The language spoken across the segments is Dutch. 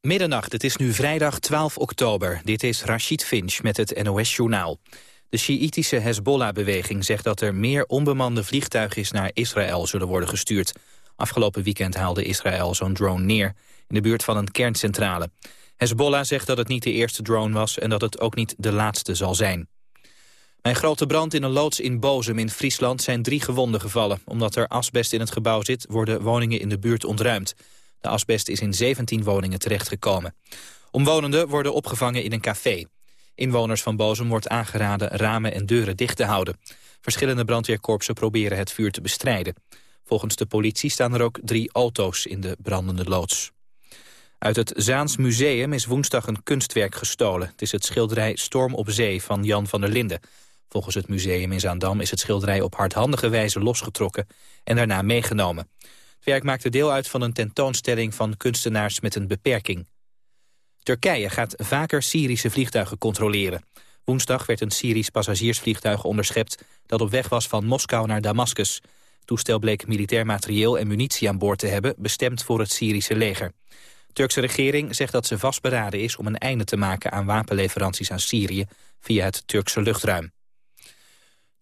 Middernacht, het is nu vrijdag 12 oktober. Dit is Rashid Finch met het NOS-journaal. De Sjiïtische Hezbollah-beweging zegt dat er meer onbemande vliegtuigen naar Israël zullen worden gestuurd. Afgelopen weekend haalde Israël zo'n drone neer in de buurt van een kerncentrale. Hezbollah zegt dat het niet de eerste drone was en dat het ook niet de laatste zal zijn. Bij een grote brand in een loods in Bozum in Friesland zijn drie gewonden gevallen. Omdat er asbest in het gebouw zit, worden woningen in de buurt ontruimd. De asbest is in 17 woningen terechtgekomen. Omwonenden worden opgevangen in een café. Inwoners van Bozum wordt aangeraden ramen en deuren dicht te houden. Verschillende brandweerkorpsen proberen het vuur te bestrijden. Volgens de politie staan er ook drie auto's in de brandende loods. Uit het Zaans Museum is woensdag een kunstwerk gestolen. Het is het schilderij Storm op Zee van Jan van der Linden. Volgens het museum in Zaandam is het schilderij op hardhandige wijze losgetrokken en daarna meegenomen. Het werk maakte deel uit van een tentoonstelling van kunstenaars met een beperking. Turkije gaat vaker Syrische vliegtuigen controleren. Woensdag werd een Syrisch passagiersvliegtuig onderschept... dat op weg was van Moskou naar Damascus. Toestel bleek militair materieel en munitie aan boord te hebben... bestemd voor het Syrische leger. De Turkse regering zegt dat ze vastberaden is om een einde te maken... aan wapenleveranties aan Syrië via het Turkse luchtruim.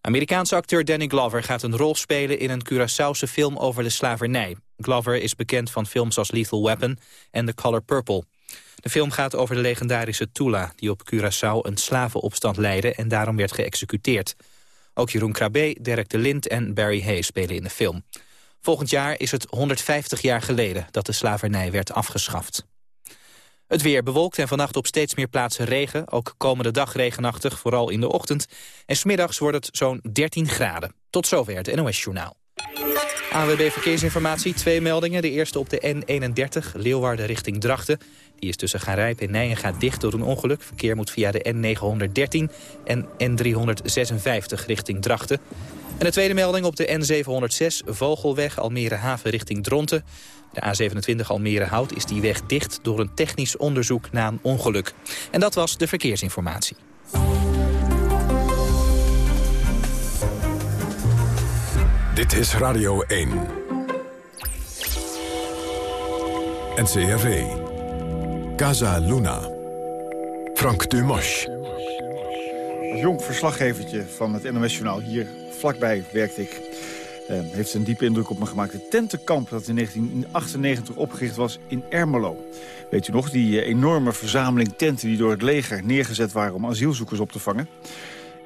Amerikaanse acteur Danny Glover gaat een rol spelen in een Curaçaose film over de slavernij. Glover is bekend van films als Lethal Weapon en The Color Purple. De film gaat over de legendarische Tula, die op Curaçao een slavenopstand leidde en daarom werd geëxecuteerd. Ook Jeroen Krabbe, Derek de Lind en Barry Hay spelen in de film. Volgend jaar is het 150 jaar geleden dat de slavernij werd afgeschaft. Het weer bewolkt en vannacht op steeds meer plaatsen regen. Ook komende dag regenachtig, vooral in de ochtend. En smiddags wordt het zo'n 13 graden. Tot zover het NOS Journaal. AWB Verkeersinformatie, twee meldingen. De eerste op de N31, Leeuwarden richting Drachten. Die is tussen Garijp en Nijenga dicht door een ongeluk. Verkeer moet via de N913 en N356 richting Drachten. En de tweede melding op de N706, Vogelweg, Almere Haven richting Dronten. De A27 Almere Hout is die weg dicht door een technisch onderzoek na een ongeluk. En dat was de verkeersinformatie. Dit is Radio 1. NCRV. Casa Luna. Frank Dumas. Als jong verslaggevertje van het NOS Journaal hier vlakbij werkte ik. Uh, heeft een diepe indruk op me gemaakt. Het tentenkamp dat in 1998 opgericht was in Ermelo. Weet u nog, die uh, enorme verzameling tenten die door het leger neergezet waren om asielzoekers op te vangen.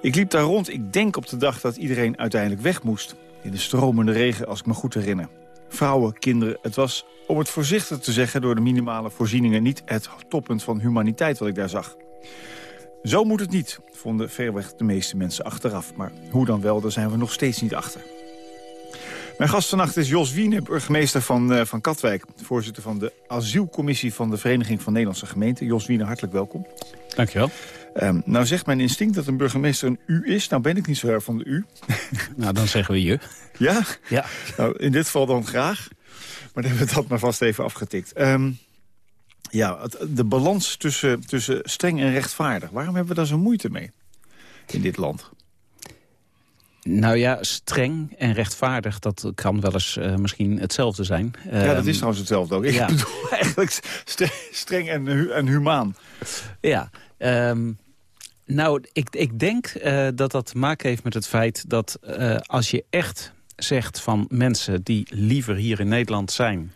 Ik liep daar rond, ik denk op de dag dat iedereen uiteindelijk weg moest. In de stromende regen, als ik me goed herinner. Vrouwen, kinderen, het was, om het voorzichtig te zeggen... door de minimale voorzieningen niet het toppunt van humaniteit wat ik daar zag. Zo moet het niet, vonden verreweg de meeste mensen achteraf. Maar hoe dan wel, daar zijn we nog steeds niet achter. Mijn gast vannacht is Jos Wiene, burgemeester van, uh, van Katwijk. Voorzitter van de asielcommissie van de Vereniging van Nederlandse Gemeenten. Jos Wiene, hartelijk welkom. Dankjewel. Um, nou zegt mijn instinct dat een burgemeester een u is. Nou ben ik niet zo erg van de u. Nou, dan zeggen we je. Ja? Ja. Nou, in dit geval dan graag. Maar dan hebben we dat maar vast even afgetikt. Um, ja, de balans tussen, tussen streng en rechtvaardig. Waarom hebben we daar zo moeite mee in dit land? Nou ja, streng en rechtvaardig, dat kan wel eens uh, misschien hetzelfde zijn. Ja, dat is ehm, trouwens hetzelfde ook. Ik ja. bedoel eigenlijk streng en, hu en humaan. Ja, um, nou, ik, ik denk uh, dat dat te maken heeft met het feit dat uh, als je echt zegt van mensen die liever hier in Nederland zijn...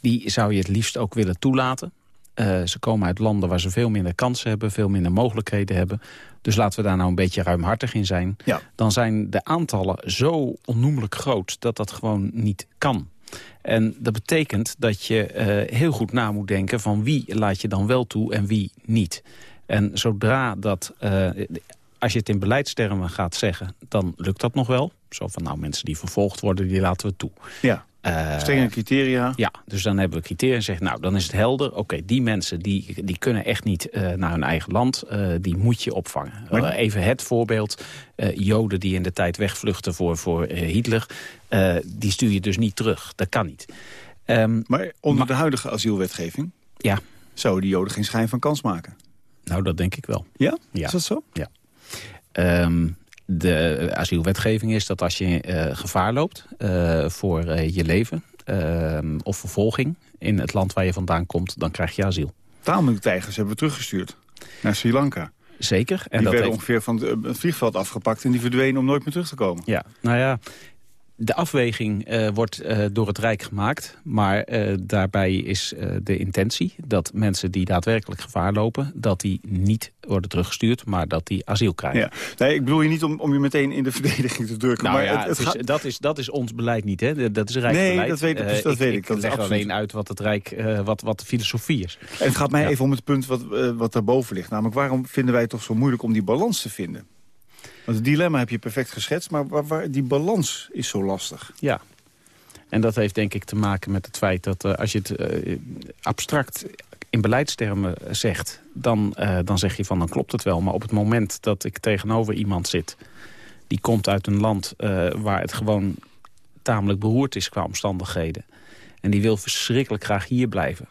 Die zou je het liefst ook willen toelaten. Uh, ze komen uit landen waar ze veel minder kansen hebben, veel minder mogelijkheden hebben. Dus laten we daar nou een beetje ruimhartig in zijn. Ja. Dan zijn de aantallen zo onnoemelijk groot dat dat gewoon niet kan. En dat betekent dat je uh, heel goed na moet denken van wie laat je dan wel toe en wie niet. En zodra dat, uh, als je het in beleidstermen gaat zeggen, dan lukt dat nog wel. Zo van nou mensen die vervolgd worden, die laten we toe. Ja. Uh, Strenge criteria? Ja, dus dan hebben we criteria en zeggen, nou, dan is het helder. Oké, die mensen die, die kunnen echt niet uh, naar hun eigen land. Uh, die moet je opvangen. Maar... even het voorbeeld. Joden die in de tijd wegvluchten voor, voor Hitler. die stuur je dus niet terug. Dat kan niet. Um, maar onder maar, de huidige asielwetgeving? Ja. Zouden die Joden geen schijn van kans maken? Nou, dat denk ik wel. Ja? ja. Is dat zo? Ja. Um, de asielwetgeving is dat als je uh, gevaar loopt uh, voor uh, je leven... of vervolging in het land waar je vandaan komt, dan krijg je asiel. Taalmuttijgers hebben we teruggestuurd naar Sri Lanka. Zeker. En die dat werden ongeveer van het vliegveld afgepakt en die verdwenen om nooit meer terug te komen. Ja, nou ja, de afweging uh, wordt uh, door het Rijk gemaakt. Maar uh, daarbij is de intentie dat mensen die daadwerkelijk gevaar lopen... dat die niet worden teruggestuurd, maar dat die asiel krijgen. Ja. Nee, ik bedoel je niet om, om je meteen in de verdediging te drukken. Nou maar ja, het, het gaat... dat, is, dat is ons beleid niet, hè? Dat is Rijksbeleid. Nee, dat weet ik. Dus dat ik, weet ik. ik dat leg alleen uit wat het Rijk, wat, wat de filosofie is. En het gaat mij ja. even om het punt wat, wat daarboven ligt. Namelijk, waarom vinden wij het toch zo moeilijk om die balans te vinden? Het dilemma heb je perfect geschetst, maar waar, die balans is zo lastig. Ja, en dat heeft denk ik te maken met het feit dat uh, als je het uh, abstract in beleidstermen zegt... Dan, dan zeg je van dan klopt het wel. Maar op het moment dat ik tegenover iemand zit... die komt uit een land waar het gewoon tamelijk beroerd is qua omstandigheden... en die wil verschrikkelijk graag hier blijven...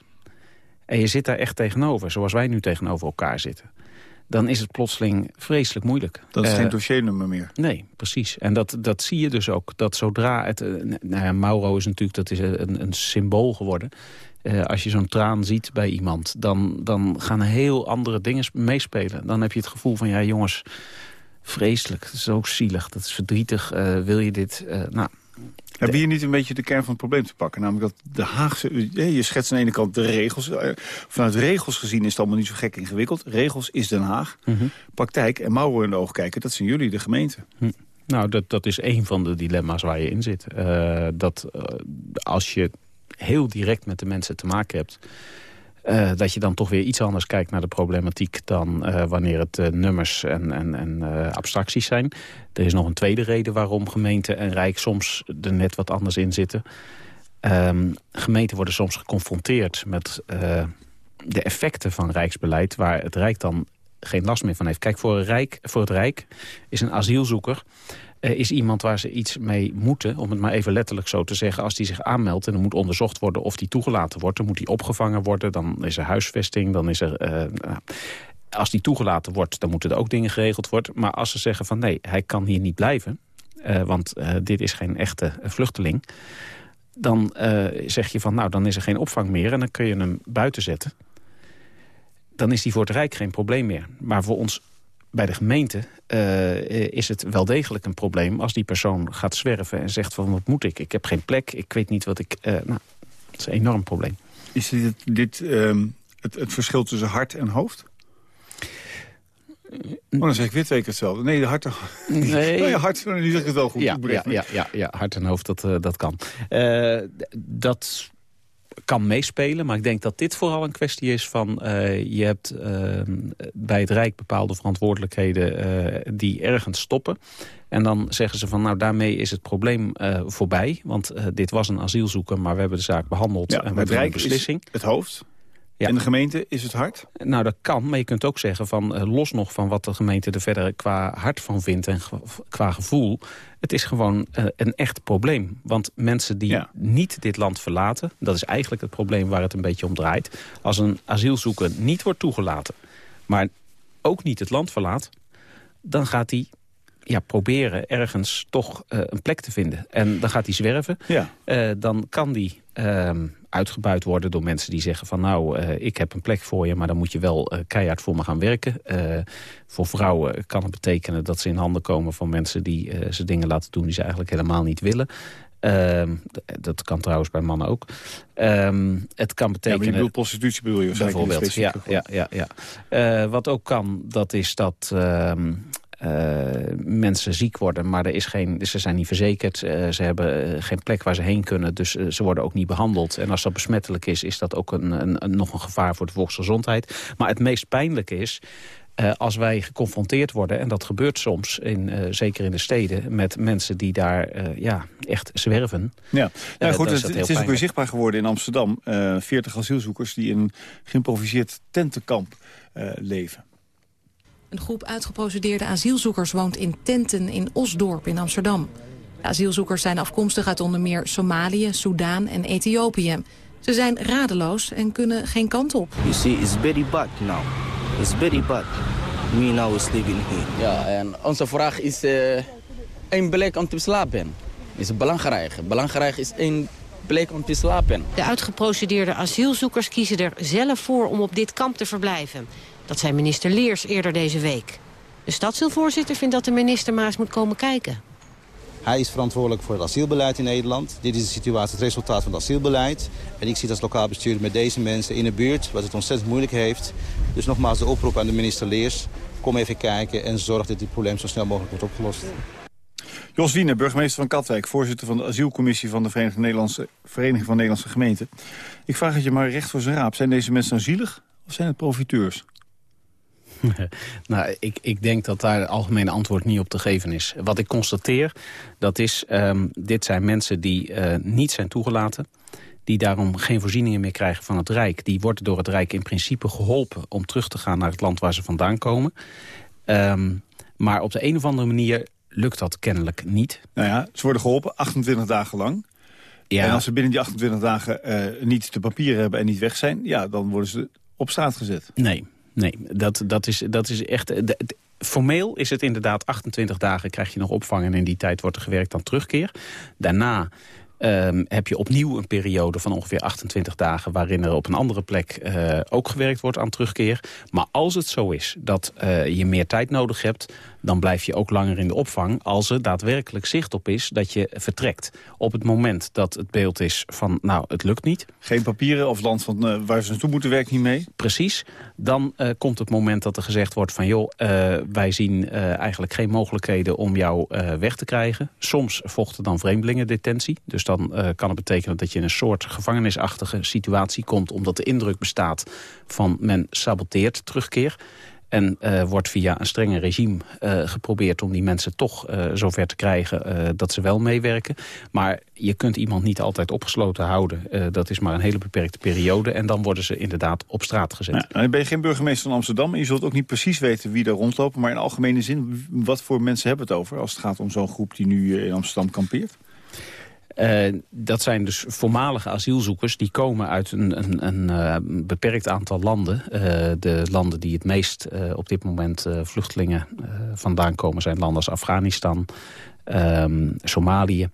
en je zit daar echt tegenover, zoals wij nu tegenover elkaar zitten dan is het plotseling vreselijk moeilijk. Dat is uh, geen dossiernummer meer. Nee, precies. En dat, dat zie je dus ook. Dat zodra het... Uh, nou ja, Mauro is natuurlijk dat is een, een symbool geworden. Uh, als je zo'n traan ziet bij iemand, dan, dan gaan heel andere dingen meespelen. Dan heb je het gevoel van, ja jongens, vreselijk. Dat is ook zielig, dat is verdrietig. wil je dit... nou, hebben hier niet een beetje de kern van het probleem te pakken? Namelijk dat de Haagse... Je schetst aan de ene kant de regels. Vanuit regels gezien is het allemaal niet zo gek ingewikkeld. Regels is Den Haag. Mm -hmm. Praktijk en mouwen in de ogen kijken, dat zijn jullie, de gemeente. Hm. Nou, dat, dat is een van de dilemma's waar je in zit. Uh, dat uh, als je heel direct met de mensen te maken hebt... Uh, dat je dan toch weer iets anders kijkt naar de problematiek... dan uh, wanneer het uh, nummers en, en, en abstracties zijn. Er is nog een tweede reden waarom gemeente en Rijk soms er net wat anders in zitten. Um, gemeenten worden soms geconfronteerd met de effecten van Rijksbeleid... waar het Rijk dan geen last meer van heeft. Kijk, voor, Rijk, voor het Rijk is een asielzoeker is iemand waar ze iets mee moeten, om het maar even letterlijk zo te zeggen. Als die zich aanmeldt en er moet onderzocht worden of die toegelaten wordt... dan moet die opgevangen worden, dan is er huisvesting, dan is er... Uh, nou, als die toegelaten wordt, dan moeten er ook dingen geregeld worden. Maar als ze zeggen van nee, hij kan hier niet blijven... Uh, want dit is geen echte vluchteling... dan zeg je van nou, dan is er geen opvang meer... en dan kun je hem buiten zetten. Dan is die voor het Rijk geen probleem meer. Maar voor ons bij de gemeente uh, is het wel degelijk een probleem... als die persoon gaat zwerven en zegt van wat moet ik? Ik heb geen plek, ik weet niet wat ik... Uh, nou, dat is een enorm probleem. Is dit, dit um, het, het verschil tussen hart en hoofd? Oh, dan zeg ik weer twee keer hetzelfde. Nee, de hart... Nee. nou ja, hart, nu zeg ik het wel goed. Ja, ja, ja, ja, ja, hart en hoofd, dat, uh, dat kan. Dat kan meespelen. Maar ik denk dat dit vooral een kwestie is van... Uh, je hebt uh, bij het Rijk bepaalde verantwoordelijkheden uh, die ergens stoppen. En dan zeggen ze van nou daarmee is het probleem voorbij. Want dit was een asielzoeker, maar we hebben de zaak behandeld. Ja, en we hebben een beslissing. het hoofd. Ja. En de gemeente is het hart? Nou, dat kan. Maar je kunt ook zeggen, van, uh, los nog van wat de gemeente er verder qua hart van vindt en ge qua gevoel. Het is gewoon uh, een echt probleem. Want mensen die ja. niet dit land verlaten, dat is eigenlijk het probleem waar het een beetje om draait. Als een asielzoeker niet wordt toegelaten, maar ook niet het land verlaat, dan gaat hij ja, proberen ergens toch uh, een plek te vinden. En dan gaat hij zwerven. Ja. Uh, dan kan die uh, uitgebuit worden door mensen die zeggen van... nou, uh, ik heb een plek voor je, maar dan moet je wel keihard voor me gaan werken. voor vrouwen kan het betekenen dat ze in handen komen van mensen... die ze dingen laten doen die ze eigenlijk helemaal niet willen. Ehm, dat kan trouwens bij mannen ook. Um, het kan betekenen... Ja, je bedoelt prostitutie bedoel je Bijvoorbeeld, ja, ja, ja, ja. wat ook kan, dat is dat... Ehm, mensen ziek worden, maar er is geen, ze zijn niet verzekerd. Uh, ze hebben geen plek waar ze heen kunnen, dus ze worden ook niet behandeld. En als dat besmettelijk is, is dat ook een, een, een, nog een gevaar voor de volksgezondheid. Maar het meest pijnlijke is... Uh, als wij geconfronteerd worden, en dat gebeurt soms, in, uh, zeker in de steden... met mensen die daar uh, ja, echt zwerven. Ja, nou, goed, het, het, het is ook weer zichtbaar geworden in Amsterdam. 40 asielzoekers die in een geïmproviseerd tentenkamp leven. Een groep uitgeprocedeerde asielzoekers woont in tenten in Osdorp in Amsterdam. De asielzoekers zijn afkomstig uit onder meer Somalië, Soudaan en Ethiopië. Ze zijn radeloos en kunnen geen kant op. You see, it's very bad now. It's very bad. We now is living here. Ja, en onze vraag is uh, één plek om te slapen. Is belangrijk. Belangrijk is één plek om te slapen. De uitgeprocedeerde asielzoekers kiezen er zelf voor om op dit kamp te verblijven. Dat zei minister Leers eerder deze week. De stadsdeelvoorzitter vindt dat de minister maar eens moet komen kijken. Hij is verantwoordelijk voor het asielbeleid in Nederland. Dit is de situatie, het resultaat van het asielbeleid. En ik zie als lokaal bestuurder met deze mensen in de buurt... wat het ontzettend moeilijk heeft. Dus nogmaals de oproep aan de minister Leers. Kom even kijken en zorg dat dit probleem zo snel mogelijk wordt opgelost. Jos Wiener, burgemeester van Katwijk... voorzitter van de asielcommissie van de Verenigde Nederlandse, Vereniging van Nederlandse Gemeenten. Ik vraag het je maar recht voor zijn raap. Zijn deze mensen nou zielig of zijn het profiteurs? nou, ik, ik denk dat daar het algemene antwoord niet op te geven is. Wat ik constateer, dat is, um, dit zijn mensen die uh, niet zijn toegelaten die daarom geen voorzieningen meer krijgen van het Rijk. Die worden door het Rijk in principe geholpen om terug te gaan naar het land waar ze vandaan komen. Um, maar op de een of andere manier lukt dat kennelijk niet. Nou ja, ze worden geholpen 28 dagen lang. Ja. En als ze binnen die 28 dagen uh, niet de papieren hebben en niet weg zijn... ja, dan worden ze op straat gezet. Nee, Nee, dat, dat, is, dat is echt... De, formeel is het inderdaad 28 dagen krijg je nog opvang... en in die tijd wordt er gewerkt aan terugkeer. Daarna Um, heb je opnieuw een periode van ongeveer 28 dagen... waarin er op een andere plek uh, ook gewerkt wordt aan terugkeer. Maar als het zo is dat uh, je meer tijd nodig hebt dan blijf je ook langer in de opvang... als er daadwerkelijk zicht op is dat je vertrekt. Op het moment dat het beeld is van, nou, het lukt niet... Geen papieren of land van, uh, waar ze naartoe moeten werkt niet mee? Precies. Dan uh, komt het moment dat er gezegd wordt van... joh, uh, wij zien eigenlijk geen mogelijkheden om jou weg te krijgen. Soms vochten dan vreemdelingendetentie. Dus dan kan het betekenen dat je in een soort gevangenisachtige situatie komt... omdat de indruk bestaat van men saboteert terugkeer... En uh, wordt via een strenge regime uh, geprobeerd om die mensen toch uh, zover te krijgen dat ze wel meewerken. Maar je kunt iemand niet altijd opgesloten houden. dat is maar een hele beperkte periode. En dan worden ze inderdaad op straat gezet. Ja, nou, ben je geen burgemeester van Amsterdam. En je zult ook niet precies weten wie daar rondlopen. Maar in algemene zin, wat voor mensen hebben het over... als het gaat om zo'n groep die nu in Amsterdam kampeert? Uh, dat zijn dus voormalige asielzoekers. Die komen uit een, een, een uh, beperkt aantal landen. Uh, de landen die het meest op dit moment vluchtelingen vandaan komen... zijn landen als Afghanistan, ehm, Somalië.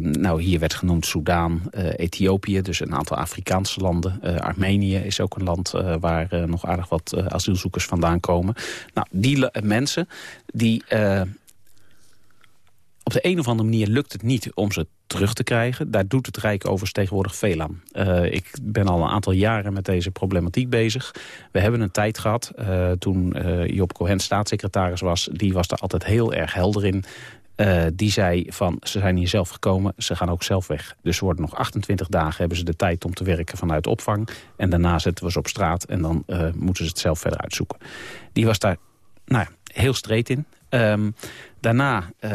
nou, hier werd genoemd Soudaan, Ethiopië, dus een aantal Afrikaanse landen. Armenië is ook een land waar nog aardig wat asielzoekers vandaan komen. Nou, die mensen die op de een of andere manier lukt het niet om ze terug te krijgen. Daar doet het Rijk overigens tegenwoordig veel aan. Uh, ik ben al een aantal jaren met deze problematiek bezig. We hebben een tijd gehad, uh, toen uh, Job Cohen staatssecretaris was... die was daar altijd heel erg helder in. die zei van, ze zijn hier zelf gekomen, ze gaan ook zelf weg. Dus ze worden nog 28 dagen, hebben ze de tijd om te werken vanuit opvang. En daarna zetten we ze op straat en dan moeten ze het zelf verder uitzoeken. Die was daar nou, heel streed in. Um, daarna uh,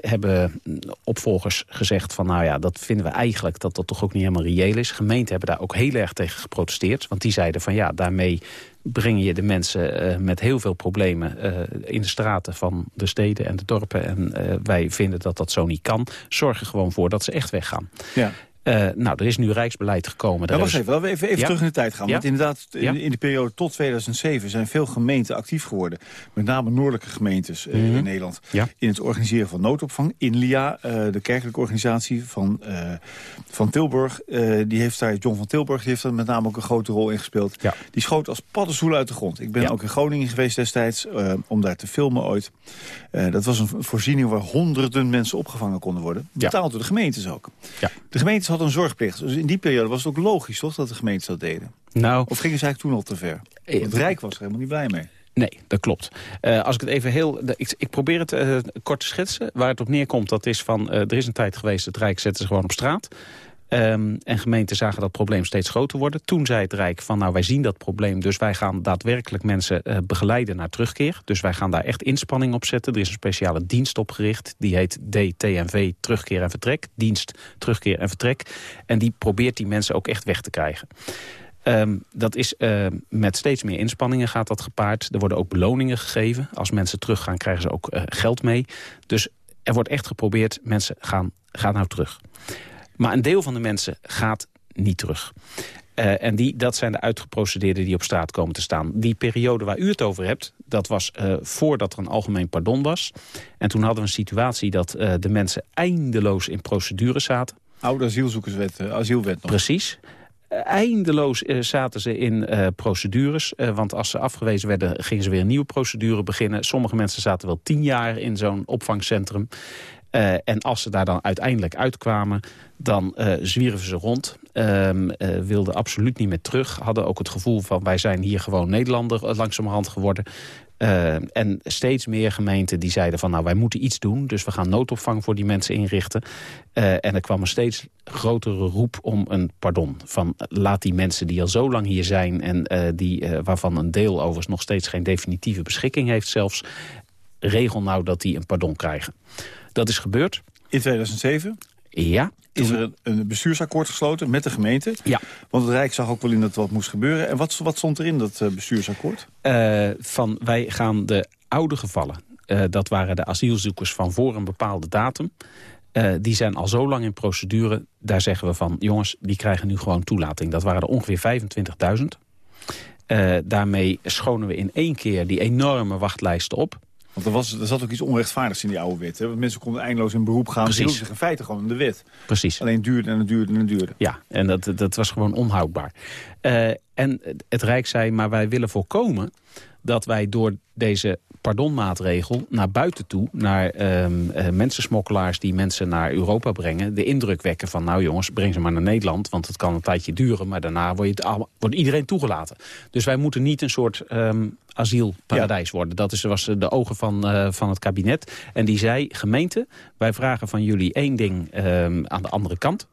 hebben opvolgers gezegd van nou ja, dat vinden we eigenlijk dat dat toch ook niet helemaal reëel is. Gemeenten hebben daar ook heel erg tegen geprotesteerd. Want die zeiden van ja, daarmee breng je de mensen uh, met heel veel problemen uh, in de straten van de steden en de dorpen. En wij vinden dat dat zo niet kan. Zorg er gewoon voor dat ze echt weggaan. Ja. Uh, nou, er is nu rijksbeleid gekomen. Ja, wacht even, laten we even, even terug in de tijd gaan. Want inderdaad, in, in, de periode tot 2007 zijn veel gemeenten actief geworden. Met name noordelijke gemeentes uh, mm -hmm. in mhm. Nederland. In het organiseren van noodopvang. INLIA, uh, de kerkelijke organisatie van, van Tilburg. die heeft daar, John van Tilburg, die heeft daar met name ook een grote rol in gespeeld. Die schoot als paddenstoel uit de grond. Ik ben ook in Groningen geweest destijds om daar te filmen ooit. dat was een voorziening waar honderden mensen opgevangen konden worden. Betaald door de gemeentes ook. De gemeentes had een zorgplicht. Dus in die periode was het ook logisch, toch, dat de gemeente dat deden? Nou, of gingen ze eigenlijk toen al te ver? Eh, het Rijk was er helemaal niet blij mee. Nee, dat klopt. Uh, als ik het even heel... Ik, ik probeer het uh, kort te schetsen. Waar het op neerkomt, dat is van... Uh, er is een tijd geweest, het Rijk zette ze gewoon op straat. Um, en gemeenten zagen dat probleem steeds groter worden. Toen zei het Rijk van nou wij zien dat probleem... dus wij gaan daadwerkelijk mensen uh, begeleiden naar terugkeer. Dus wij gaan daar echt inspanning op zetten. Er is een speciale dienst opgericht. Die heet DTNV Terugkeer en Vertrek. Dienst Terugkeer en Vertrek. En die probeert die mensen ook echt weg te krijgen. Um, dat is uh, met steeds meer inspanningen gaat dat gepaard. Er worden ook beloningen gegeven. Als mensen teruggaan krijgen ze ook uh, geld mee. Dus er wordt echt geprobeerd, mensen gaan, gaan nou terug. Maar een deel van de mensen gaat niet terug. Uh, en die, dat zijn de uitgeprocedeerden die op straat komen te staan. Die periode waar u het over hebt, dat was uh, voordat er een algemeen pardon was. En toen hadden we een situatie dat uh, de mensen eindeloos in procedures zaten. Oude asielzoekerswet, asielwet nog. Precies. Eindeloos zaten ze in procedures. want als ze afgewezen werden, gingen ze weer een nieuwe procedure beginnen. Sommige mensen zaten wel tien jaar in zo'n opvangcentrum. En als ze daar dan uiteindelijk uitkwamen, dan uh, zwierven ze rond. Um, wilden absoluut niet meer terug. Hadden ook het gevoel van wij zijn hier gewoon Nederlander langzamerhand geworden. Uh, en steeds meer gemeenten die zeiden van nou wij moeten iets doen. Dus we gaan noodopvang voor die mensen inrichten. En er kwam een steeds grotere roep om een pardon. Van laat die mensen die al zo lang hier zijn. En die, waarvan een deel overigens nog steeds geen definitieve beschikking heeft zelfs. Regel nou dat die een pardon krijgen. Dat is gebeurd. In 2007? Ja. Is er een bestuursakkoord gesloten met de gemeente? Ja. Want het Rijk zag ook wel in dat wat moest gebeuren. En wat, wat stond er in dat bestuursakkoord? Uh, van wij gaan de oude gevallen, uh, dat waren de asielzoekers van voor een bepaalde datum... Uh, die zijn al zo lang in procedure, daar zeggen we van... jongens, die krijgen nu gewoon toelating. Dat waren er ongeveer 25.000. Uh, daarmee schonen we in één keer die enorme wachtlijsten op. Want er, was, er zat ook iets onrechtvaardigs in die oude wet. Hè? Want mensen konden eindeloos in beroep gaan. Ze zich in feite gewoon in de wet. Precies. Alleen duurde en het duurde en het duurde. Ja, en dat, dat was gewoon onhoudbaar. Uh, en het Rijk zei, maar wij willen voorkomen dat wij door deze pardonmaatregel naar buiten toe... naar um, uh, mensensmokkelaars die mensen naar Europa brengen... de indruk wekken van, nou jongens, breng ze maar naar Nederland... want het kan een tijdje duren, maar daarna wordt, iedereen toegelaten. Dus wij moeten niet een soort um, asielparadijs ja. worden. Dat is, was de ogen van, uh, van het kabinet. En die zei, gemeente, wij vragen van jullie één ding um, aan de andere kant...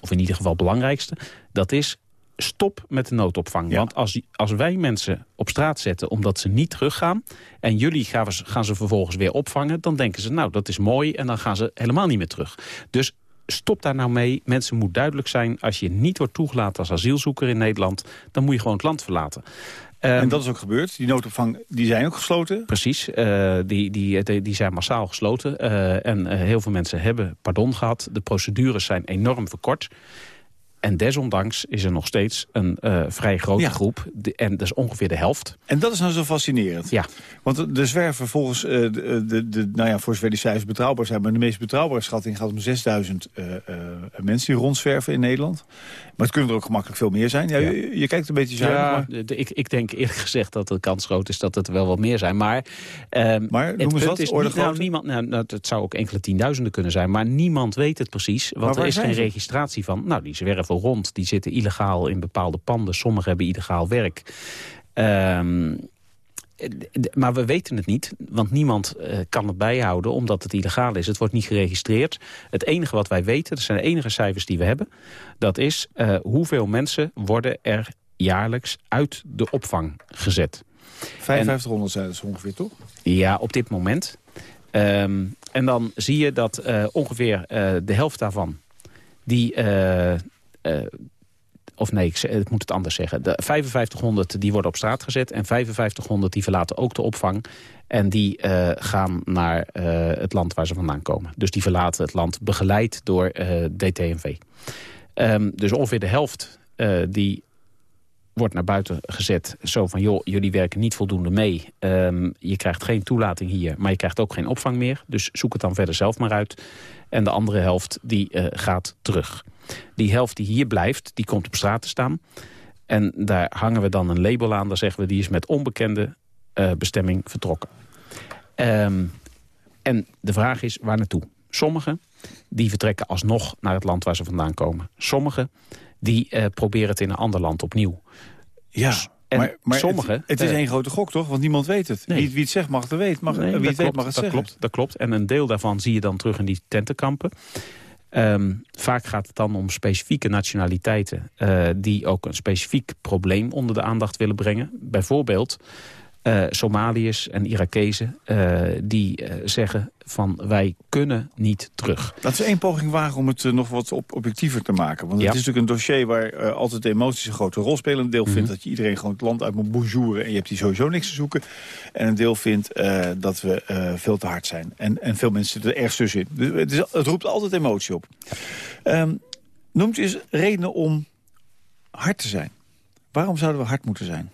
of in ieder geval het belangrijkste, dat is stop met de noodopvang. Ja. Want als, als wij mensen op straat zetten omdat ze niet teruggaan... en jullie gaan, gaan ze vervolgens weer opvangen... dan denken ze, nou, dat is mooi en dan gaan ze helemaal niet meer terug. Dus stop daar nou mee. Mensen moet duidelijk zijn, als je niet wordt toegelaten als asielzoeker in Nederland... dan moet je gewoon het land verlaten. Um, en dat is ook gebeurd? Die noodopvang die zijn ook gesloten? Precies, uh, die, die, die, die, zijn massaal gesloten. Uh, en uh, heel veel mensen hebben pardon gehad. De procedures zijn enorm verkort. En desondanks is er nog steeds een uh, vrij grote ja. groep. De, en dat is ongeveer de helft. En dat is nou zo fascinerend. Ja. Want de zwerven volgens, uh, de, de, de, nou ja, voor zover die cijfers betrouwbaar zijn... maar de meest betrouwbare schatting gaat om 6000 uh, mensen die rondzwerven in Nederland. Maar het kunnen er ook gemakkelijk veel meer zijn. Ja, ja. Je, je, kijkt een beetje zuinig. Ja, maar... ik, ik denk eerlijk gezegd dat de kans groot is dat het wel wat meer zijn. Maar, maar noem eens wat, is orde niet, nou, niemand, nou, Het zou ook enkele tienduizenden kunnen zijn. Maar niemand weet het precies. Want er is geen ze? registratie van. Nou, die zwerven rond. Die zitten illegaal in bepaalde panden. Sommigen hebben illegaal werk. Um, maar we weten het niet, want niemand uh, kan het bijhouden omdat het illegaal is. Het wordt niet geregistreerd. Het enige wat wij weten, dat zijn de enige cijfers die we hebben... dat is uh, hoeveel mensen worden er jaarlijks uit de opvang gezet. 5500 zijn het ongeveer, toch? Ja, op dit moment. Um, en dan zie je dat uh, ongeveer de helft daarvan... die of nee, ik, moet het anders zeggen. De 5500 die worden op straat gezet en 5500 die verlaten ook de opvang. En die uh, gaan naar uh, het land waar ze vandaan komen. Dus die verlaten het land begeleid door uh, DTNV. Um, dus ongeveer de helft die wordt naar buiten gezet. Zo van, joh, jullie werken niet voldoende mee. Um, je krijgt geen toelating hier, maar je krijgt ook geen opvang meer. Dus zoek het dan verder zelf maar uit. En de andere helft die gaat terug. Die helft die hier blijft, die komt op straat te staan. En daar hangen we dan een label aan. Daar zeggen we, die is met onbekende uh, bestemming vertrokken. Um, en de vraag is, waar naartoe? Sommigen die vertrekken alsnog naar het land waar ze vandaan komen. Sommigen die uh, proberen het in een ander land opnieuw. Ja, dus, en maar, maar sommige, het, het is één grote gok, toch? Want niemand weet het. Nee. Wie, wie, het zegt mag het weten. Mag, nee, wie het klopt, weet mag het dat zeggen. Klopt, dat klopt. En een deel daarvan zie je dan terug in die tentenkampen. Um, vaak gaat het dan om specifieke nationaliteiten... Uh, die ook een specifiek probleem onder de aandacht willen brengen. Bijvoorbeeld uh, Somaliërs en Irakezen uh, die uh, zeggen van wij kunnen niet terug. Dat is één poging wagen om het nog wat op objectiever te maken. Want het is natuurlijk een dossier waar altijd de emoties een grote rol spelen. Een deel vindt Mhm. dat je iedereen gewoon het land uit moet bonjouren... en je hebt hier sowieso niks te zoeken. En een deel vindt eh, dat we eh, veel te hard zijn. En, en veel mensen zitten er erg tussenin. Dus het, is, het roept altijd emotie op. Ehm, noemt u eens redenen om hard te zijn. Waarom zouden we hard moeten zijn?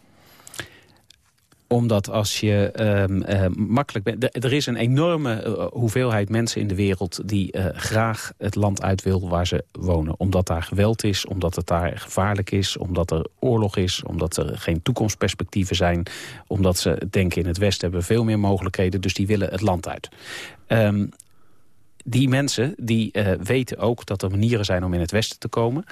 Omdat als je um, uh, makkelijk bent... Er is een enorme uh, hoeveelheid mensen in de wereld... die uh, graag het land uit wil waar ze wonen. Omdat daar geweld is, omdat het daar gevaarlijk is... omdat er oorlog is, omdat er geen toekomstperspectieven zijn... omdat ze denken in het Westen hebben veel meer mogelijkheden... dus die willen het land uit. Um, die mensen die weten ook dat er manieren zijn om in het Westen te komen.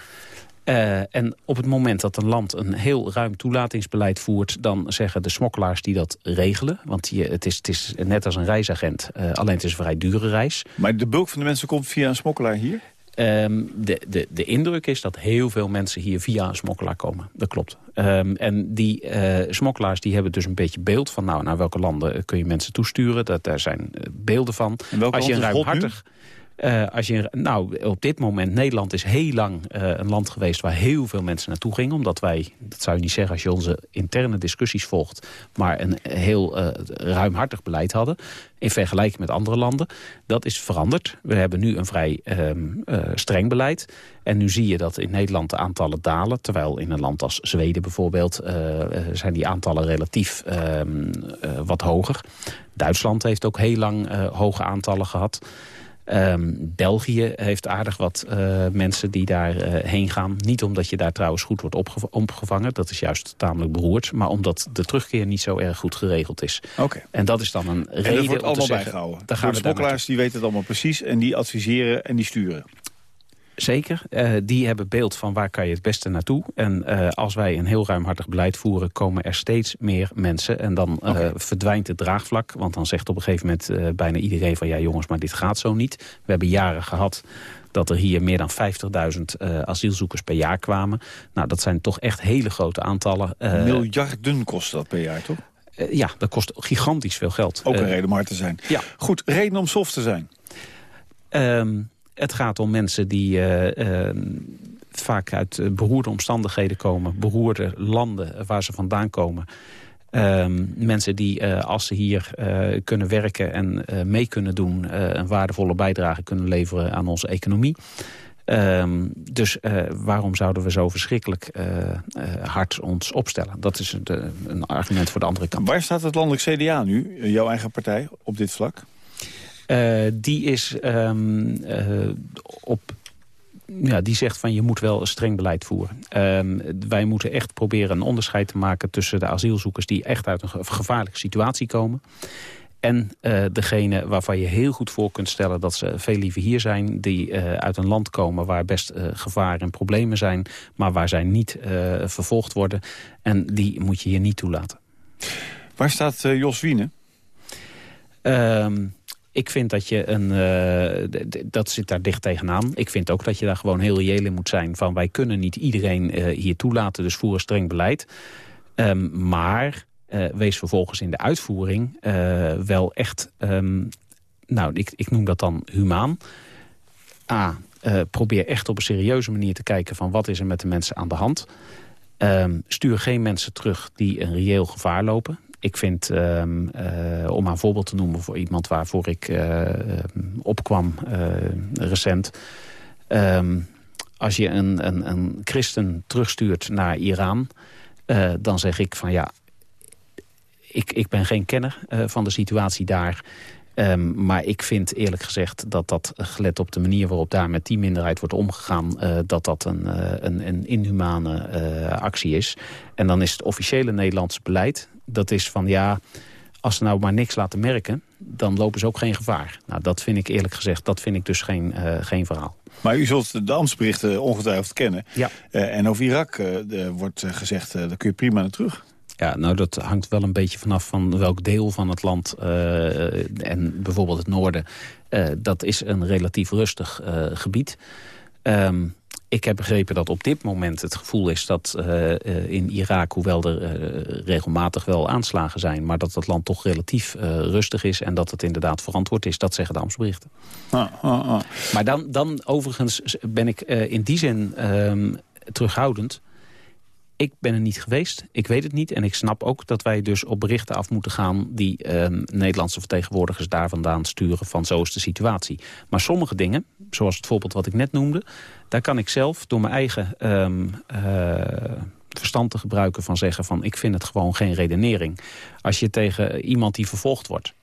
Uh, en op het moment dat een land een heel ruim toelatingsbeleid voert... dan zeggen de smokkelaars die dat regelen. Want je, het, is, het is net als een reisagent, uh, alleen het is een vrij dure reis. Maar de bulk van de mensen komt via een smokkelaar hier? Um, de, de, de indruk is dat heel veel mensen hier via een smokkelaar komen. Dat klopt. Um, en die uh, smokkelaars die hebben dus een beetje beeld van... nou, naar welke landen kun je mensen toesturen. Dat, daar zijn beelden van. En welke Als je is ruimhartig... Uh, als je, nou, op dit moment, Nederland is heel lang uh, een land geweest waar heel veel mensen naartoe gingen. Omdat wij, dat zou je niet zeggen als je onze interne discussies volgt, maar een heel uh, ruimhartig beleid hadden. In vergelijking met andere landen. Dat is veranderd. We hebben nu een vrij um, streng beleid. En nu zie je dat in Nederland de aantallen dalen. Terwijl in een land als Zweden bijvoorbeeld zijn die aantallen relatief um, wat hoger. Duitsland heeft ook heel lang hoge aantallen gehad. Um, België heeft aardig wat uh, mensen die daar uh, heen gaan. Niet omdat je daar trouwens goed wordt opgev opgevangen. Dat is juist tamelijk beroerd. Maar omdat de terugkeer niet zo erg goed geregeld is. Okay. En dat is dan een reden en dat wordt om allemaal te zeggen, bijgehouden. daar gaan de smokkelaars die weten het allemaal precies. En die adviseren en die sturen. Zeker. Uh, die hebben beeld van waar kan je het beste naartoe. En uh, als wij een heel ruimhartig beleid voeren... komen er steeds meer mensen. En dan uh, okay. verdwijnt het draagvlak. Want dan zegt op een gegeven moment bijna iedereen van... ja jongens, maar dit gaat zo niet. We hebben jaren gehad dat er hier meer dan 50.000 uh, asielzoekers per jaar kwamen. Nou, dat zijn toch echt hele grote aantallen. Uh, Miljarden kost dat per jaar, toch? Uh, ja, dat kost gigantisch veel geld. Ook een reden om hard te zijn. Ja. Goed, reden om soft te zijn? Um, het gaat om mensen die uh, uh, vaak uit beroerde omstandigheden komen. Beroerde landen waar ze vandaan komen. Um, mensen die, als ze hier kunnen werken en mee kunnen doen... een waardevolle bijdrage kunnen leveren aan onze economie. Um, dus waarom zouden we zo verschrikkelijk hard ons opstellen? Dat is een argument voor de andere kant. Waar staat het landelijk CDA nu, jouw eigen partij, op dit vlak? Uh, die is um, uh, op ja, die zegt van je moet wel een streng beleid voeren. Um, wij moeten echt proberen een onderscheid te maken tussen de asielzoekers... die echt uit een gevaarlijke situatie komen... en uh, degene waarvan je heel goed voor kunt stellen dat ze veel liever hier zijn... die uh, uit een land komen waar best uh, gevaar en problemen zijn... maar waar zij niet vervolgd worden. En die moet je hier niet toelaten. Waar staat Jos Wiene? Um, ik vind dat je een... Uh, dat zit daar dicht tegenaan. Ik vind ook dat je daar gewoon heel reëel in moet zijn... van wij kunnen niet iedereen uh, hier toelaten, dus voeren streng beleid. Um, maar uh, wees vervolgens in de uitvoering wel echt... Um, nou, ik, ik noem dat dan humaan. A, probeer echt op een serieuze manier te kijken... van wat is er met de mensen aan de hand... Um, stuur geen mensen terug die een reëel gevaar lopen ik vind, um, uh, om een voorbeeld te noemen voor iemand waarvoor ik uh, opkwam uh, recent. Um, als je een, een, een christen terugstuurt naar Iran, dan zeg ik van ja, ik, ik ben geen kenner van de situatie daar. Maar ik vind eerlijk gezegd dat dat, gelet op de manier waarop daar met die minderheid wordt omgegaan, dat dat een, een, een inhumane actie is. En dan is het officiële Nederlandse beleid, dat is van ja, als ze nou maar niks laten merken, dan lopen ze ook geen gevaar. Nou, dat vind ik eerlijk gezegd, dat vind ik dus geen, geen verhaal. Maar u zult de ambtsberichten ongetwijfeld kennen. Ja. en over Irak wordt gezegd, daar kun je prima naar terug. Ja, nou dat hangt wel een beetje vanaf van welk deel van het land en bijvoorbeeld het noorden. Dat is een relatief rustig gebied. Um, ik heb begrepen dat op dit moment het gevoel is dat in Irak, hoewel er regelmatig wel aanslagen zijn, maar dat het land toch relatief rustig is en dat het inderdaad verantwoord is. Dat zeggen de Amtsberichten. Ah, ah, ah. Maar dan, dan overigens ben ik in die zin um, terughoudend. Ik ben er niet geweest, ik weet het niet. En ik snap ook dat wij dus op berichten af moeten gaan... die eh, Nederlandse vertegenwoordigers daar vandaan sturen van zo is de situatie. Maar sommige dingen, zoals het voorbeeld wat ik net noemde... daar kan ik zelf door mijn eigen um, uh, verstand te gebruiken van zeggen van... ik vind het gewoon geen redenering. Als je tegen iemand die vervolgd wordt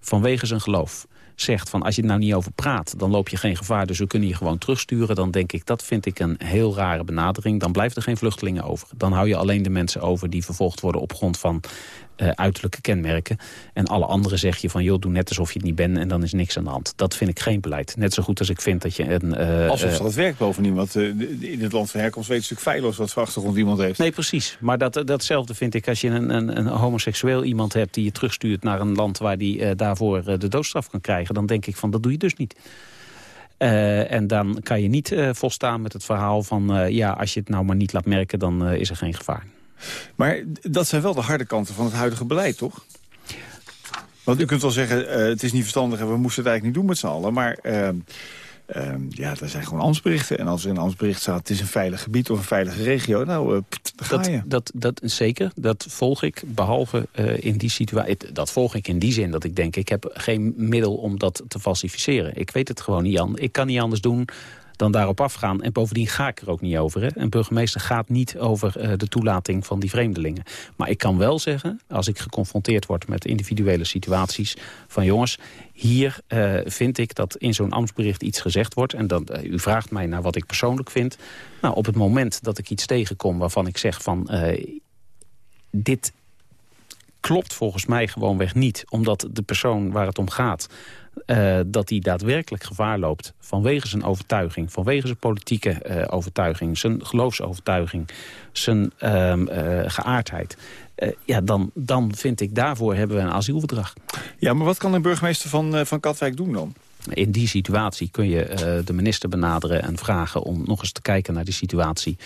vanwege zijn geloof zegt van als je het nou niet over praat, dan loop je geen gevaar, dus we kunnen je gewoon terugsturen, dan denk ik, dat vind ik een heel rare benadering. Dan blijft er geen vluchtelingen over. Dan hou je alleen de mensen over die vervolgd worden op grond van uh, uiterlijke kenmerken. En alle anderen zeg je van, joh, doe net alsof je het niet bent en dan is niks aan de hand. Dat vind ik geen beleid. Net zo goed als ik vind dat je een... Uh, Alsof dat werkt bovendien, want in het land van herkomst weet je natuurlijk feilloos wat voor achtergrond iemand heeft. Nee, precies. Maar dat, datzelfde vind ik als je een, een, een homoseksueel iemand hebt die je terugstuurt naar een land waar die daarvoor de doodstraf kan krijgen. Dan denk ik van, dat doe je dus niet. Uh, en dan kan je niet uh, volstaan met het verhaal van... Uh, ja, als je het nou maar niet laat merken, dan is er geen gevaar. Maar dat zijn wel de harde kanten van het huidige beleid, toch? Want u kunt wel zeggen, uh, het is niet verstandig en we moesten het eigenlijk niet doen met z'n allen. Maar uh, uh, ja, er zijn gewoon ambtsberichten. En als er in een ambtsbericht staat, het is een veilig gebied of een veilige regio, nou, pst, ga dat, je. Dat, dat, zeker, dat volg ik, behalve uh, in die situatie. Dat volg ik in die zin dat ik denk, ik heb geen middel om dat te falsificeren. Ik weet het gewoon niet anders. Ik kan niet anders doen dan daarop afgaan. En bovendien ga ik er ook niet over. Hè. Een burgemeester gaat niet over uh, de toelating van die vreemdelingen. Maar ik kan wel zeggen, als ik geconfronteerd word met individuele situaties... van jongens, hier uh, vind ik dat in zo'n ambtsbericht iets gezegd wordt... en dan, uh, u vraagt mij naar wat ik persoonlijk vind. Nou, op het moment dat ik iets tegenkom waarvan ik zeg van... dit klopt volgens mij gewoonweg niet, omdat de persoon waar het om gaat uh, dat hij daadwerkelijk gevaar loopt vanwege zijn overtuiging... vanwege zijn politieke uh, overtuiging, zijn geloofsovertuiging... zijn uh, geaardheid... ja, dan, dan vind ik daarvoor hebben we een asielverdrag. Ja, maar wat kan een burgemeester van, van Katwijk doen dan? In die situatie kun je de minister benaderen en vragen om nog eens te kijken naar die situatie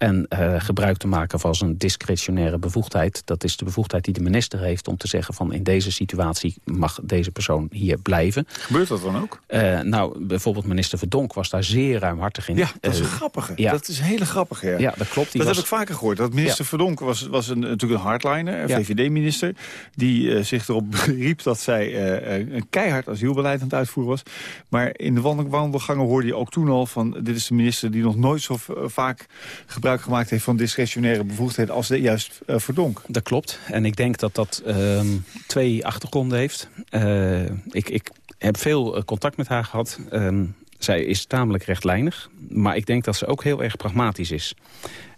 en uh, gebruik te maken van zijn discretionaire bevoegdheid. Dat is de bevoegdheid die de minister heeft om te zeggen van in deze situatie mag deze persoon hier blijven. Gebeurt dat dan ook? Uh, nou, bijvoorbeeld minister Verdonk was daar zeer ruimhartig in. Ja, dat is een uh, grappige. Ja. Dat is hele grappige. Ja, ja dat klopt. Die dat was... heb ik vaker gehoord. Dat minister ja. Verdonk was, was een, natuurlijk een hardliner, een ja. VVD-minister, die zich erop riep dat zij een keihard asielbeleid aan het uitvoeren was. Maar in de wandelgangen hoorde je ook toen al van dit is de minister die nog nooit zo vaak gebruikt gebruik gemaakt heeft van discretionaire bevoegdheid als de juist uh, verdonk. Dat klopt. En ik denk dat dat uh, twee achtergronden heeft. Uh, ik, ik heb veel contact met haar gehad. Uh, zij is tamelijk rechtlijnig. Maar ik denk dat ze ook heel erg pragmatisch is.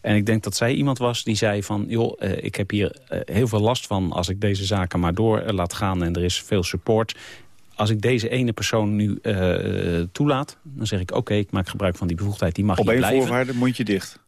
En ik denk dat zij iemand was die zei van... joh, ik heb hier heel veel last van als ik deze zaken maar door laat gaan... en er is veel support. Als ik deze ene persoon nu toelaat, dan zeg ik... oké, ik maak gebruik van die bevoegdheid, die mag Op hier blijven. Op één voorwaarde, mondje dicht.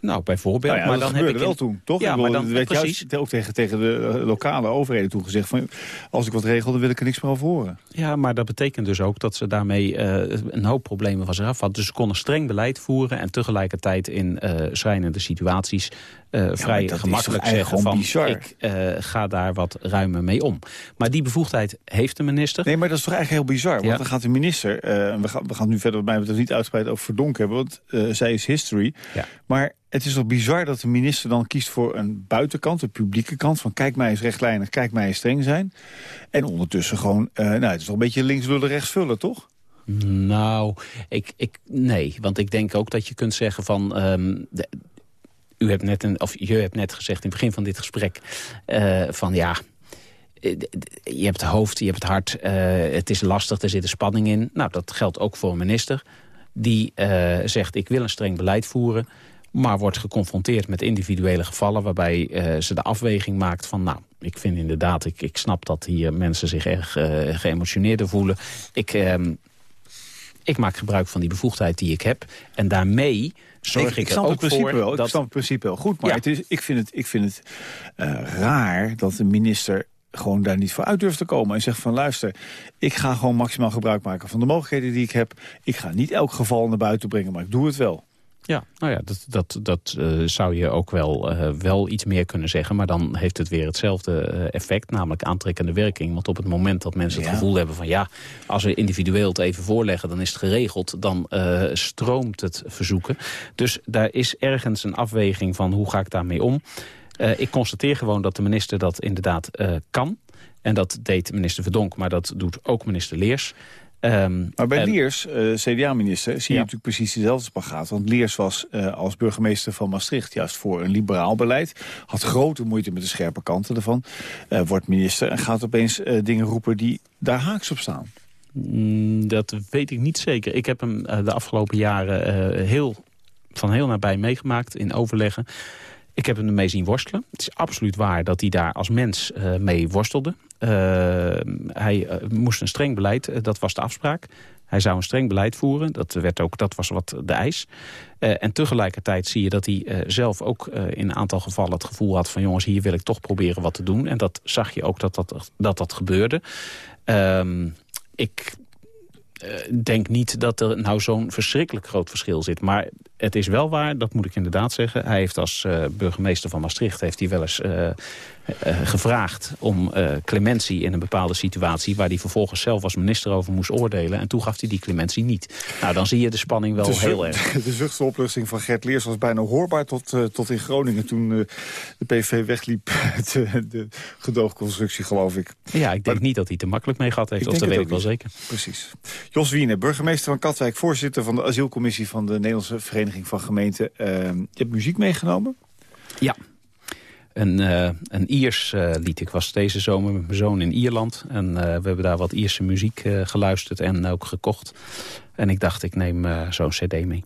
Nou, bijvoorbeeld. Nou ja, maar dat dan heb ik wel toen, toch? Ja, maar dan, werd precies. juist ook tegen, tegen de lokale overheden toen gezegd... van als ik wat regel, dan wil ik er niks meer over horen. Ja, maar dat betekent dus ook dat ze daarmee uh, een hoop problemen van zich af hadden. Dus ze konden streng beleid voeren en tegelijkertijd in uh, schrijnende situaties... Uh, ja, vrij gemakkelijk zeggen van bizar. ik ga daar wat ruimer mee om. Maar die bevoegdheid heeft de minister. Nee, maar dat is toch eigenlijk heel bizar. Want ja. dan gaat de minister, we, gaan, we gaan nu verder bij mij het niet uitgebreid over Verdonk hebben... want zij is history. Ja. Maar het is toch bizar dat de minister dan kiest voor een buitenkant, een publieke kant... van kijk mij eens rechtlijnig, kijk mij eens streng zijn. En ondertussen gewoon, uh, nou het is toch een beetje links willen, rechts vullen, toch? Nou, ik, ik, nee. Want ik denk ook dat je kunt zeggen van... Um, de, u hebt net een, of je hebt net gezegd in het begin van dit gesprek... Uh, van ja, je hebt het hoofd, je hebt het hart, uh, het is lastig, er zit een spanning in. Nou, dat geldt ook voor een minister. Die zegt, ik wil een streng beleid voeren maar wordt geconfronteerd met individuele gevallen... waarbij ze de afweging maakt van... nou, ik vind inderdaad, ik, ik snap dat hier mensen zich erg geëmotioneerder voelen. Ik, uh, ik maak gebruik van die bevoegdheid die ik heb. En daarmee zorg ik, ik, ik er ook voor... Wel. Dat... Ik snap het principe wel goed, maar ja. het is, ik vind het, ik vind het uh, raar dat de minister gewoon daar niet voor uit durft te komen. En zegt van luister, ik ga gewoon maximaal gebruik maken van de mogelijkheden die ik heb. Ik ga niet elk geval naar buiten brengen, maar ik doe het wel. Ja, nou ja, dat, dat, dat uh, zou je ook wel, uh, wel iets meer kunnen zeggen. Maar dan heeft het weer hetzelfde uh, effect, namelijk aantrekkende werking. Want op het moment dat mensen het Ja. gevoel hebben van... ja, als we individueel het even voorleggen, dan is het geregeld. Dan uh, stroomt het verzoeken. Dus daar is ergens een afweging van hoe ga ik daarmee om. Ik constateer gewoon dat de minister dat inderdaad kan. En dat deed minister Verdonk, maar dat doet ook minister Leers. Ehm, maar bij en- Leers, eh, CDA-minister, zie je Ja. natuurlijk precies dezelfde spagaat. Want Leers was eh, als burgemeester van Maastricht juist voor een liberaal beleid. Had grote moeite met de scherpe kanten ervan. Eh, wordt minister en gaat opeens dingen roepen die daar haaks op staan. Mm, Dat weet ik niet zeker. Ik heb hem de afgelopen jaren heel, van heel nabij meegemaakt in overleggen. Ik heb hem ermee zien worstelen. Het is absoluut waar dat hij daar als mens eh, mee worstelde. Eh, hij eh, moest een streng beleid, dat was de afspraak. Hij zou een streng beleid voeren, dat, werd ook, dat was wat de eis. En tegelijkertijd zie je dat hij zelf ook in een aantal gevallen het gevoel had van... jongens, hier wil ik toch proberen wat te doen. En dat zag je ook dat dat, dat, dat gebeurde. Ehm, ik denk niet dat er nou zo'n verschrikkelijk groot verschil zit. Maar het is wel waar, dat moet ik inderdaad zeggen. Hij heeft als eh, burgemeester van Maastricht heeft hij wel eens eh, eh, gevraagd om eh, clementie in een bepaalde situatie... waar hij vervolgens zelf als minister over moest oordelen. En toen gaf hij die clementie niet. Nou, dan zie je de spanning wel de, heel erg. de zuchtopluchting van Gert Leers was bijna hoorbaar tot, eh, tot in Groningen... toen eh, de PV wegliep uit eh, de gedoogconstructie, geloof ik. Ja, ik denk niet dat hij te makkelijk mee gehad heeft. Ik of dat weet ik wel zeker. Precies. Jos Wiene, burgemeester van Katwijk... voorzitter van de asielcommissie van de Nederlandse Vereniging van Gemeenten. Eh, je hebt muziek meegenomen? Ja. Een, eh, een Iers eh, lied. Ik was deze zomer met mijn zoon in Ierland. En eh, we hebben daar wat Ierse muziek geluisterd en ook gekocht. En ik dacht, ik neem zo'n cd mee.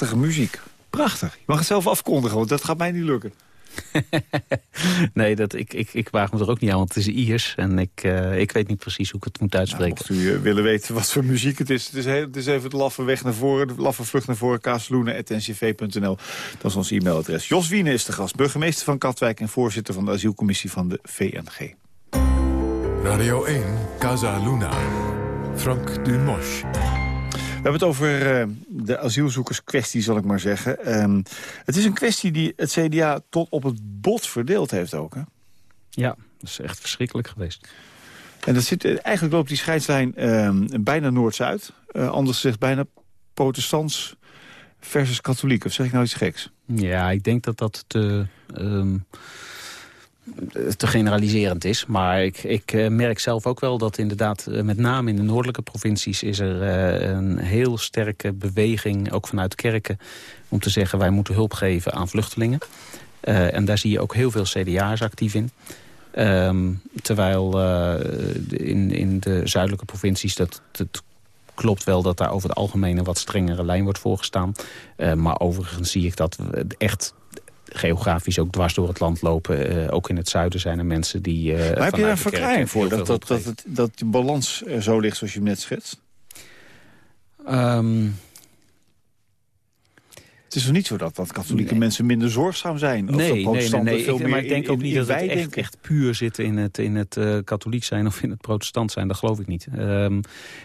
Prachtige muziek. Prachtig. Je mag het zelf afkondigen, want dat gaat mij niet lukken. nee, dat, ik, ik, ik waag me er ook niet aan, want het is Iers. En ik, eh, ik weet niet precies hoe ik het moet Nou, uitspreken. mocht u eh, willen weten wat voor muziek het is. Het is, heel- het is even de laffe weg naar voren. De laffe vlucht naar voren. kaasloenen.ncv.nl. Dat is ons e-mailadres. Jos Wiene is de gast. Burgemeester van Katwijk en voorzitter van de asielcommissie van de VNG. Radio 1, Casa Luna. Frank Dumosch. We hebben het over eh, de asielzoekerskwestie, zal ik maar zeggen. Ehm, het is een kwestie die het CDA tot op het bot verdeeld heeft ook. Hè? Ja, dat is echt verschrikkelijk geweest. En dat zit, eigenlijk loopt die scheidslijn ehm, bijna Noord-Zuid. Eh, anders gezegd bijna protestants versus katholiek. Of zeg ik nou iets geks? Ja, ik denk dat dat te, ehm, te generaliserend is. Maar ik, ik eh, merk zelf ook wel dat inderdaad, eh, met name in de noordelijke provincies... is er eh, een heel sterke beweging, ook vanuit kerken... om te zeggen, wij moeten hulp geven aan vluchtelingen. Eh, en daar zie je ook heel veel CDA's actief in. Ehm, terwijl eh, in, in de zuidelijke provincies... dat, klopt wel dat daar over het algemeen een wat strengere lijn wordt voorgestaan. Eh, maar overigens zie ik dat echt geografisch ook dwars door het land lopen. Eh, ook in het zuiden zijn er mensen die... eh, Maar heb je daar verklaring voor? Dat, dat, dat, dat de balans er zo ligt zoals je hem net schetst? Ehm, Het is toch niet zo dat, dat katholieke Nee. mensen minder zorgzaam zijn? Of dat Nee, nee, nee, Ik, maar ik denk in- ook niet dat het echt, echt puur zit in het, in het eh, katholiek zijn of in het protestant zijn. Dat geloof ik niet. Ehm,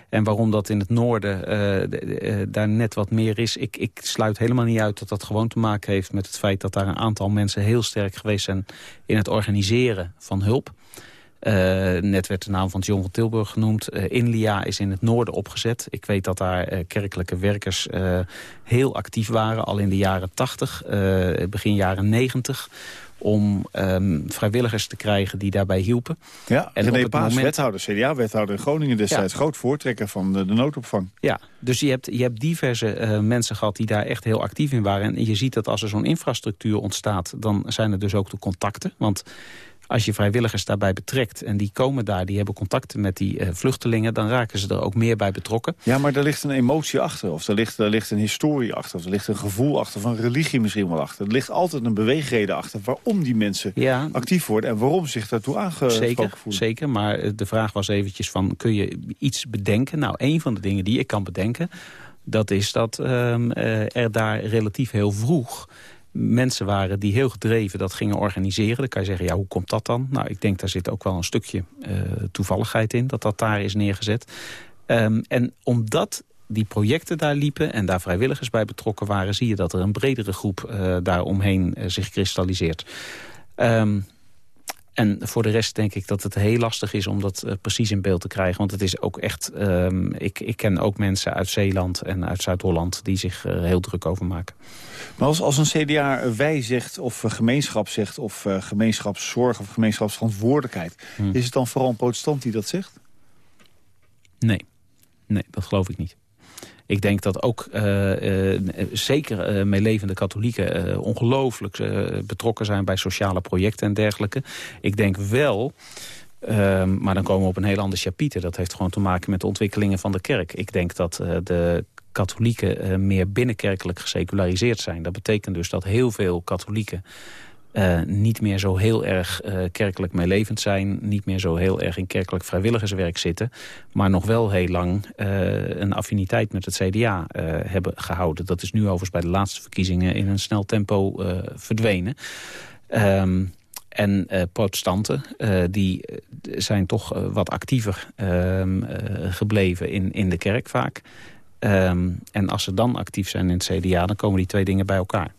en waarom dat in het noorden eh, de- eh, daar net wat meer is... Ik, ik sluit helemaal niet uit dat dat gewoon te maken heeft met het feit... dat daar een aantal mensen heel sterk geweest zijn in het organiseren van hulp. Eh, net werd de naam van John van Tilburg genoemd. Eh, Inlia is in het noorden opgezet. Ik weet dat daar eh, kerkelijke werkers heel actief waren, al in de jaren 80, eh, begin jaren 90 om ehm, vrijwilligers te krijgen die daarbij hielpen. Ja, En op René Paas, moment- wethouder, CDA-wethouder in Groningen destijds. Groot voortrekker van de, de noodopvang. Ja, dus je hebt, je hebt diverse mensen gehad die daar echt heel actief in waren. En je ziet dat als er zo'n infrastructuur ontstaat, dan zijn er dus ook de contacten. Want als je vrijwilligers daarbij betrekt en die komen daar, die hebben contacten met die eh, vluchtelingen, dan raken ze er ook meer bij betrokken. Ja, maar daar ligt een emotie achter. Of er ligt, ligt een historie achter. Of er ligt een gevoel achter. Van religie misschien wel achter. Er ligt altijd een beweegreden achter. Waarom die mensen Ja, actief worden. En waarom zich daartoe aangesproken Zeker, voelen. zeker, maar eh, de vraag was eventjes van, kun je iets bedenken? Nou, een van de dingen die ik kan bedenken, dat is dat ehm, eh, er daar relatief heel vroeg mensen waren die heel gedreven dat gingen organiseren. Dan kan je zeggen, ja, hoe komt dat dan? Nou, ik denk daar zit ook wel een stukje eh, toevalligheid in, dat dat daar is neergezet. Ehm, en omdat die projecten daar liepen en daar vrijwilligers bij betrokken waren... zie je dat er een bredere groep eh daaromheen eh, zich kristalliseert. Ehm, en voor de rest denk ik dat het heel lastig is om dat eh, precies in beeld te krijgen. Want het is ook echt... ehm, ik, ik ken ook mensen uit Zeeland en uit Zuid-Holland... die zich er heel druk over maken. Maar als, als een CDA wij zegt, of eh, gemeenschap zegt... of eh, gemeenschapszorg of gemeenschapsverantwoordelijkheid... Hmm. is het dan vooral een protestant die dat zegt? Nee, nee, dat geloof ik niet. Ik denk dat ook eh, eh, zeker eh, meelevende katholieken ongelooflijk betrokken zijn bij sociale projecten en dergelijke. Ik denk wel, ehm, maar dan komen we op een heel ander chapiter. Dat heeft gewoon te maken met de ontwikkelingen van de kerk. Ik denk dat de katholieken meer binnenkerkelijk geseculariseerd zijn. Dat betekent dus dat heel veel katholieken eh, niet meer zo heel erg eh, kerkelijk meelevend zijn. Niet meer zo heel erg in kerkelijk vrijwilligerswerk zitten. Maar nog wel heel lang eh, een affiniteit met het CDA hebben gehouden. Dat is nu overigens bij de laatste verkiezingen in een snel tempo verdwenen. Ehm, en protestanten die zijn toch wat actiever ehm, eh, gebleven in, in de kerk vaak. Ehm, en als ze dan actief zijn in het CDA, dan komen die twee dingen bij elkaar.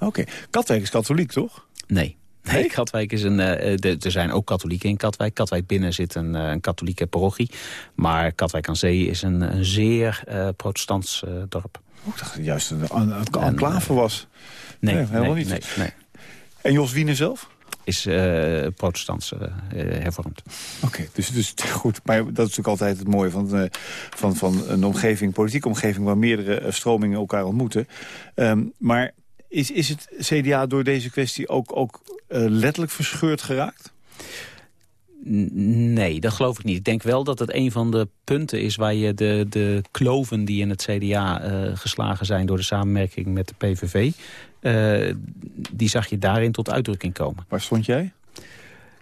Oké. Katwijk is katholiek, toch? Nee. Nee, Katwijk is een. eh, er zijn ook katholieken in Katwijk. Katwijk binnen zit een, eh, een katholieke parochie. Maar Katwijk aan Zee is een, een zeer eh, protestants dorp. Oh, ik dacht dat het juist een, een, een enclave was. Nee, Nee, helemaal nee, niet. Nee, nee. En Jos Wiener zelf? Is eh protestants hervormd. Oké, dus, dus goed. Maar dat is natuurlijk altijd het mooie van, van, van een omgeving, politieke omgeving... waar meerdere stromingen elkaar ontmoeten. Ehm, maar Is, is het CDA door deze kwestie ook, ook eh, letterlijk verscheurd geraakt? Nee, dat geloof ik niet. Ik denk wel dat het een van de punten is waar je de, de kloven die in het CDA eh, geslagen zijn door de samenwerking met de PVV, eh, die zag je daarin tot uitdrukking komen. Waar stond jij?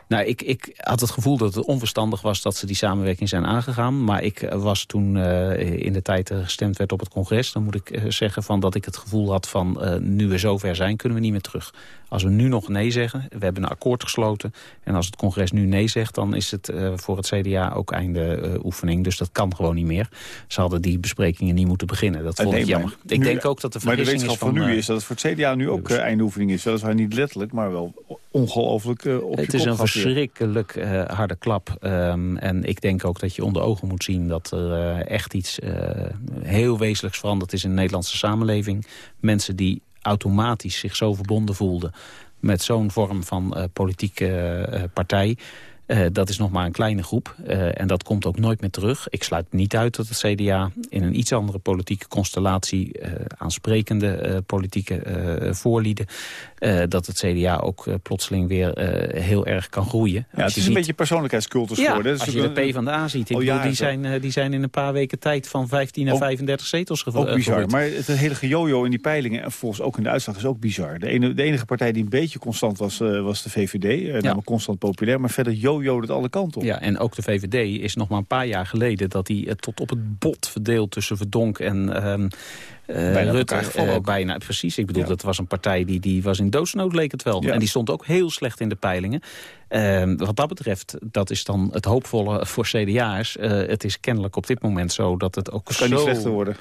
Nou, ik, ik had het gevoel dat het onverstandig was dat ze die samenwerking zijn aangegaan. Maar ik eh, was toen eh, in de tijd er gestemd werd op het congres... dan moet ik eh, zeggen van dat ik het gevoel had van nu we zover zijn kunnen we niet meer terug. Als we nu nog nee zeggen, we hebben een akkoord gesloten... en als het congres nu nee zegt, dan is het voor het CDA ook einde oefening. Dus dat kan gewoon niet meer. Ze hadden die besprekingen niet moeten beginnen. Dat vond nee, ik jammer. Ik denk ook dat de Maar de wetenschap van, nu is dat het voor het CDA nu ook eh, eindoefening is. Weliswaar niet letterlijk, maar wel ongelooflijk eh, op Het is een verschrikkelijk eh, harde klap. Ehm, en ik denk ook dat je onder ogen moet zien dat er eh, echt iets heel wezenlijks veranderd is in de Nederlandse samenleving. Mensen die automatisch zich zo verbonden voelden met zo'n vorm van politieke partij. Eh, dat is nog maar een kleine groep. Eh, en dat komt ook nooit meer terug. Ik sluit niet uit dat het CDA in een iets andere politieke constellatie... eh, aansprekende politieke voorlieden... dat het CDA ook plotseling weer heel erg kan groeien. Ja, het is een beetje persoonlijkheidscultus ja, geworden. Als je de P van de A ziet. Ik al bedoel, jaren die, zijn, die zijn in een paar weken tijd van 15 naar Ook- 35 zetels gevo- Ook bizar. Maar het hele gejojo in die peilingen en volgens ook in de uitslag is ook bizar. De, ene, de enige partij die een beetje constant was, was de VVD. namelijk constant populair. Maar verder jojo het alle kanten op. Ja, en ook de VVD is nog maar een paar jaar geleden... dat die eh, tot op het bot verdeeld tussen Verdonk en ehm eh, Bijna Rutte. eh, bijna, precies, ik bedoel, Ja. dat was een partij die, die was in doodsnood, leek het wel. Ja. En die stond ook heel slecht in de peilingen. Ehm, wat dat betreft, dat is dan het hoopvolle voor CDA'ers. Eh, het is kennelijk op dit moment zo dat het ook Het kan zo... niet slechter worden.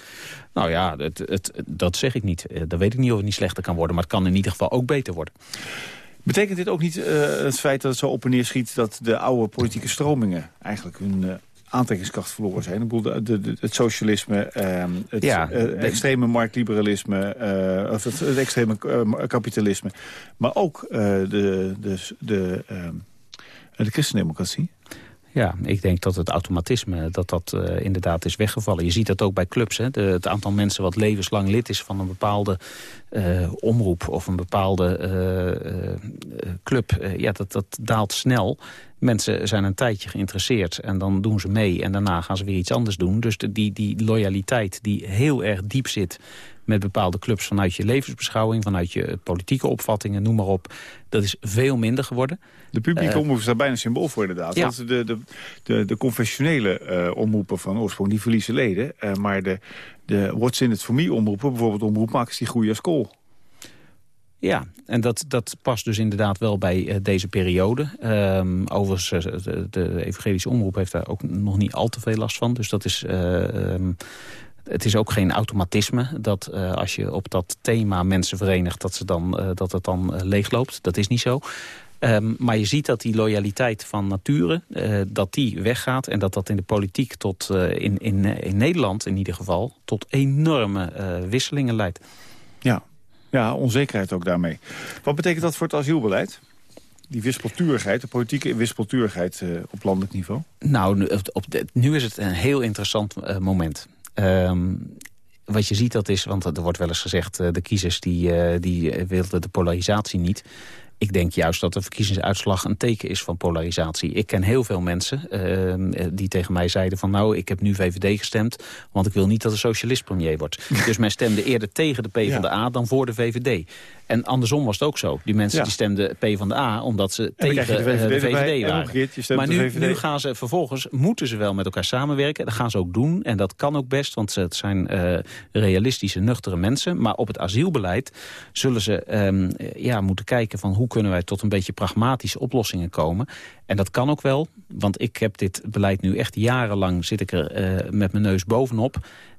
Nou ja, het, het, dat zeg ik niet. Dan weet ik niet of het niet slechter kan worden. Maar het kan in ieder geval ook beter worden. Betekent dit ook niet eh, het feit dat het zo op en neer schiet... dat de oude politieke stromingen eigenlijk hun eh, aantrekkingskracht verloren zijn? Ik bedoel, de, de- het socialisme, ehm, het Ja, eh, de- extreme marktliberalisme... of het, het extreme kapitalisme. Maar ook de, de, de, ehm, de christendemocratie. Ja, ik denk dat het automatisme dat dat eh, inderdaad is weggevallen. Je ziet dat ook bij clubs. Hè? Het aantal mensen wat levenslang lid is van een bepaalde eh, omroep... of een bepaalde eh, club, ja, dat, dat daalt snel. Mensen zijn een tijdje geïnteresseerd en dan doen ze mee... en daarna gaan ze weer iets anders doen. Dus die, die loyaliteit die heel erg diep zit met bepaalde clubs... vanuit je levensbeschouwing, vanuit je politieke opvattingen, noem maar op... dat is veel minder geworden. De publieke Eh, omroep is daar bijna symbool voor inderdaad. Ja. Want de, de, de, de confessionele eh, omroepen van oorsprong die verliezen leden. eh, maar de, de What's in it for me omroepen, bijvoorbeeld Omroep Max, die groeien als kool. Ja, en dat, dat past dus inderdaad wel bij deze periode. Ehm, overigens, de, de evangelische omroep heeft daar ook nog niet al te veel last van. Dus dat is... eh, ehm, het is ook geen automatisme dat eh, als je op dat thema mensen verenigt... dat, ze dan, eh, dat het dan eh, leegloopt. Dat is niet zo. Ehm, maar je ziet dat die loyaliteit van nature, dat die weggaat... en dat dat in de politiek tot, in, in, in Nederland in ieder geval... tot enorme wisselingen leidt. Ja. ja, onzekerheid ook daarmee. Wat betekent dat voor het asielbeleid? Die wispelturigheid, de politieke wispelturigheid op landelijk niveau? Nou, nu, op- de- nu is het een heel interessant eh, moment. Ehm, wat je ziet dat is, want er wordt wel eens gezegd... eh, de kiezers die, eh, die wilden de polarisatie niet. Ik denk juist dat de verkiezingsuitslag een teken is van polarisatie. Ik ken heel veel mensen ehm, eh, die tegen mij zeiden van... nou, ik heb nu VVD gestemd, want ik wil niet dat de socialist premier wordt. dus men stemde eerder tegen de PvdA dan voor de VVD. En andersom was het ook zo. Die mensen Ja. die stemden PvdA omdat ze En dan tegen krijg je de eh, VVD de waren. omgekeerd, maar de nu, VVD. nu gaan ze vervolgens, moeten ze wel met elkaar samenwerken. Dat gaan ze ook doen en dat kan ook best, want het zijn eh, realistische, nuchtere mensen. Maar op het asielbeleid zullen ze ehm, ja, moeten kijken van hoe kunnen wij tot een beetje pragmatische oplossingen komen. En dat kan ook wel, want ik heb dit beleid nu echt jarenlang, zit ik er eh, met mijn neus bovenop.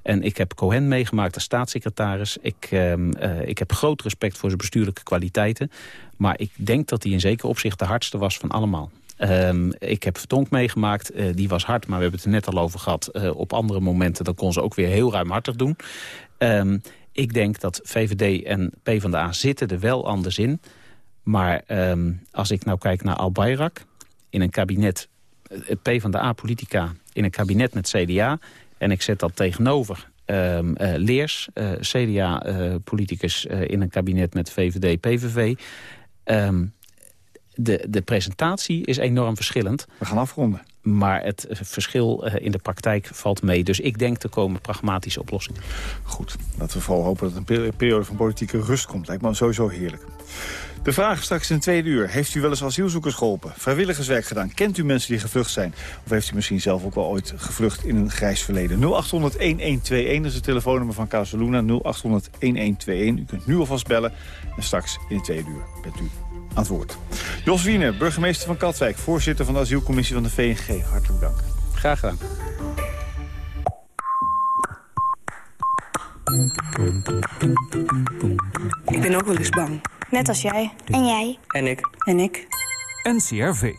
En ik heb Cohen meegemaakt als staatssecretaris. Ik, ehm, eh, ik heb groot respect voor zijn bestuurlijke kwaliteiten. Maar ik denk dat hij in zeker opzicht de hardste was van allemaal. Ehm, ik heb Vertonk meegemaakt, eh, die was hard, maar we hebben het er net al over gehad. Eh, op andere momenten dan kon ze ook weer heel ruimhartig doen. Ehm, ik denk dat VVD en PvdA zitten er wel anders in. Maar als ik nou kijk naar Al Bayrak in een kabinet, eh, PvdA-politica in een kabinet met CDA... en ik zet dat tegenover eh, Leers, eh, CDA-politicus in een kabinet met VVD, PVV. Ehm, de, de presentatie is enorm verschillend. We gaan afronden. Maar het eh, verschil eh, in de praktijk valt mee. Dus ik denk te komen pragmatische oplossingen. Goed, laten we vooral hopen dat een peri- periode van politieke rust komt. Lijkt me sowieso heerlijk. De vraag straks in tweede uur. Heeft u wel eens asielzoekers geholpen? Vrijwilligerswerk gedaan? Kent u mensen die gevlucht zijn? Of heeft u misschien zelf ook wel ooit gevlucht in een grijs verleden? 0800-1121 is het telefoonnummer van Casaluna. 0800-1121. U kunt nu alvast bellen. En straks in het tweede uur bent u aan het woord. Jos Wiener, burgemeester van Katwijk. Voorzitter van de asielcommissie van de VNG. Hartelijk dank. Graag gedaan. Ik ben ook wel eens bang. Net als jij. En jij. En ik. En ik. NCRV.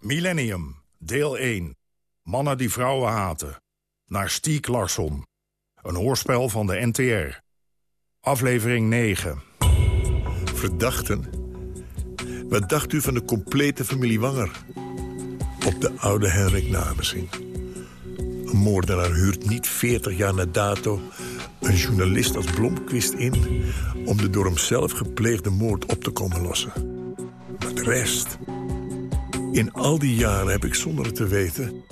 Millennium, deel 1. Mannen die vrouwen haten. Naar Stiek Larsson. Een hoorspel van de NTR. Aflevering 9. Verdachten? Wat dacht u van de complete familie Wanger? Op de oude Henrik Nabesing. Een moordenaar huurt niet 40 jaar na dato... een journalist als Blomquist in... om de door hemzelf gepleegde moord op te komen lossen. Maar de rest... In al die jaren heb ik zonder het te weten...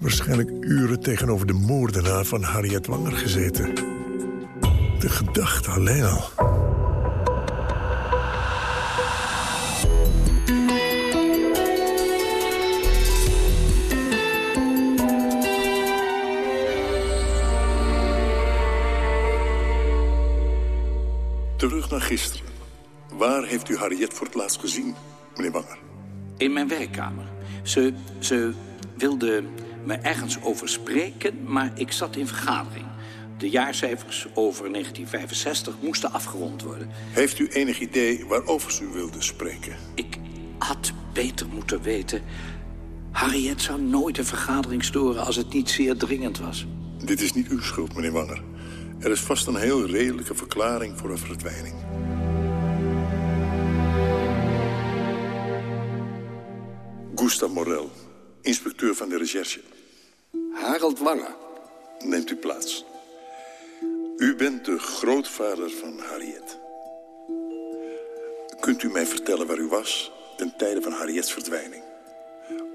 waarschijnlijk uren tegenover de moordenaar van Harriet Wanger gezeten. De gedachte alleen al... Terug naar gisteren. Waar heeft u Harriet voor het laatst gezien, meneer Wanger? In mijn werkkamer. Ze, ze wilde me ergens over spreken, maar ik zat in vergadering. De jaarcijfers over 1965 moesten afgerond worden. Heeft u enig idee waarover ze wilde spreken? Ik had beter moeten weten. Harriet zou nooit een vergadering storen als het niet zeer dringend was. Dit is niet uw schuld, meneer Wanger. Er is vast een heel redelijke verklaring voor een verdwijning. Gustav Morel, inspecteur van de recherche. Harald Wanger. Neemt u plaats. U bent de grootvader van Harriet. Kunt u mij vertellen waar u was ten tijde van Harriets verdwijning?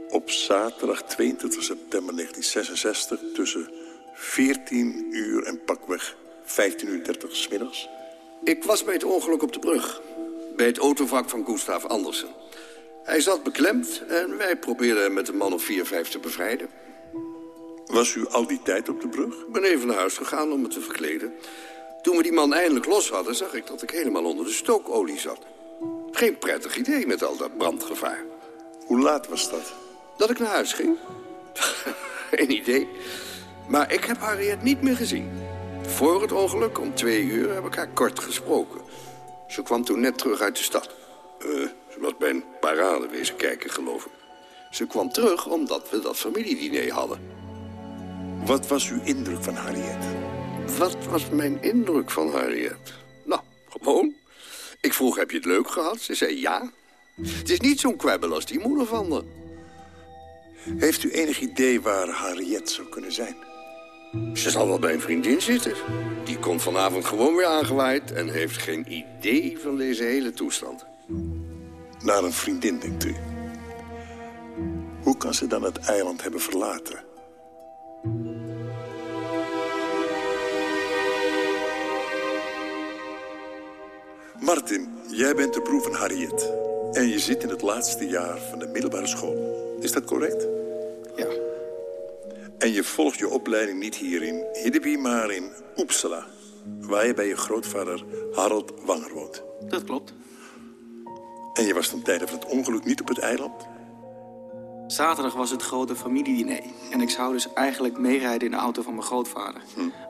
Op zaterdag 22 september 1966 tussen 14 uur en pakweg 15 uur 30 's middags? Ik was bij het ongeluk op de brug. Bij het autovak van Gustav Andersen. Hij zat beklemd en wij probeerden hem met een man of vier, vijf te bevrijden. Was u al die tijd op de brug? Ik ben even naar huis gegaan om me te verkleden. Toen we die man eindelijk los hadden, zag ik dat ik helemaal onder de stookolie zat. Geen prettig idee met al dat brandgevaar. Hoe laat was dat? Dat ik naar huis ging? Geen idee. Maar ik heb Harriet niet meer gezien. Voor het ongeluk, om twee uur, heb ik haar kort gesproken. Ze kwam toen net terug uit de stad. Eh, ze was bij een parade wezen kijken, geloof ik. Ze kwam terug omdat we dat familiediner hadden. Wat was uw indruk van Harriet? Wat was mijn indruk van Harriet? Nou, gewoon. Ik vroeg, heb je het leuk gehad? Ze zei ja. Het is niet zo'n kwebbel als die moeder van me. Heeft u enig idee waar Harriet zou kunnen zijn? Ze zal wel bij een vriendin zitten. Die komt vanavond gewoon weer aangewaaid... en heeft geen idee van deze hele toestand. Naar een vriendin, denkt u? Hoe kan ze dan het eiland hebben verlaten? Martin, jij bent de broer van Harriet. En je zit in het laatste jaar van de middelbare school. Is dat correct? En je volgt je opleiding niet hier in Hiddeby, maar in Uppsala. Waar je bij je grootvader Harold Wanger woont. Dat klopt. En je was ten tijde van het ongeluk niet op het eiland? Zaterdag was het grote familiediner. En ik zou dus eigenlijk meerijden in de auto van mijn grootvader.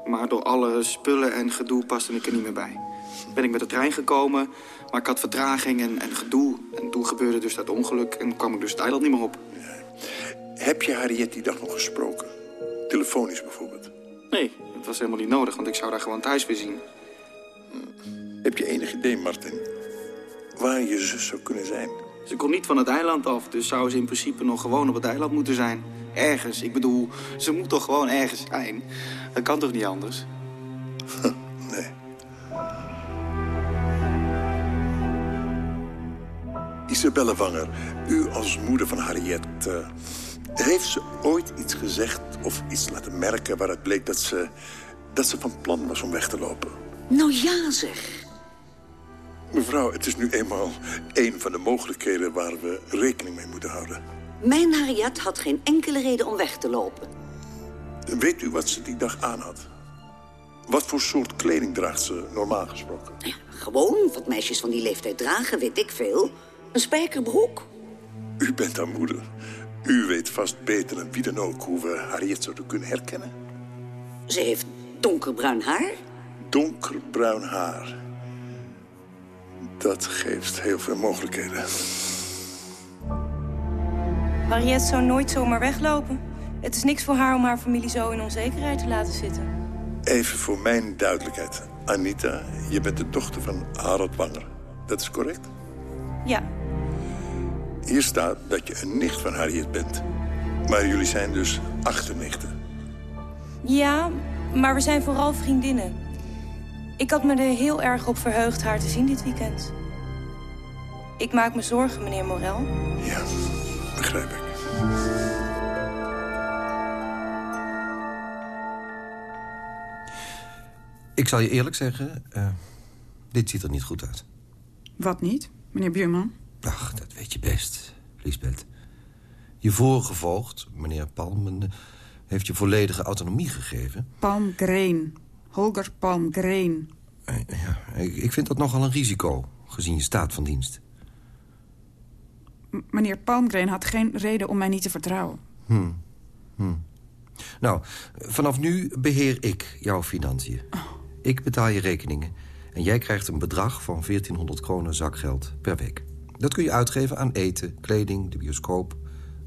Maar door alle spullen en gedoe paste ik er niet meer bij. Ben ik met de trein gekomen, maar ik had vertraging en, en gedoe. En toen gebeurde dus dat ongeluk en kwam ik dus het eiland niet meer op. Heb je Harriet die dag nog gesproken? Telefonisch bijvoorbeeld? Nee, het was helemaal niet nodig, want ik zou daar gewoon thuis weer zien. Heb je enig idee, Martin, waar je zus zou kunnen zijn? Ze kon niet van het eiland af, dus zou ze in principe nog gewoon op het eiland moeten zijn. Ergens. Ik bedoel, ze moet toch gewoon ergens zijn? Dat kan toch niet anders? nee. Isabelle Wanger, u als moeder van Harriet... eh, heeft ze ooit iets gezegd of iets laten merken... waaruit bleek dat ze, dat ze van plan was om weg te lopen? Nou ja, zeg. Mevrouw, het is nu eenmaal een van de mogelijkheden... waar we rekening mee moeten houden. Mijn Harriet had geen enkele reden om weg te lopen. Weet u wat ze die dag aan had? Wat voor soort kleding draagt ze normaal gesproken? Gewoon wat meisjes van die leeftijd dragen, weet ik veel. Een spijkerbroek. U bent haar moeder. U weet vast beter dan wie dan ook hoe we Harriet zouden kunnen herkennen. Ze heeft donkerbruin haar. Donkerbruin haar. Dat geeft heel veel mogelijkheden. Harriet zou nooit zomaar weglopen. Het is niks voor haar om haar familie zo in onzekerheid te laten zitten. Even voor mijn duidelijkheid. Anita, je bent de dochter van Harold Wanger. Dat is correct? Ja, Hier staat dat je een nicht van Harriet bent. Maar jullie zijn dus achternichten. ja, maar we zijn vooral vriendinnen. Ik had me er heel erg op verheugd haar te zien dit weekend. Ik maak me zorgen, meneer Morel. Ja, begrijp ik. Ik zal je eerlijk zeggen, eh, dit ziet er niet goed uit. Wat niet, meneer Buurman? Ach, dat weet je best, Lisbeth. Je vorige voogd, meneer Palmen, heeft je volledige autonomie gegeven. Palmgreen. Holger Palmgreen. Eh, Ja, ik, vind dat nogal een risico, gezien je staat van dienst. M- meneer Palmgreen had geen reden om mij niet te vertrouwen. Hm. Hm. Nou, vanaf nu beheer ik jouw financiën. Ik betaal je rekeningen. En jij krijgt een bedrag van 1400 kronen zakgeld per week. Dat kun je uitgeven aan eten, kleding, de bioscoop,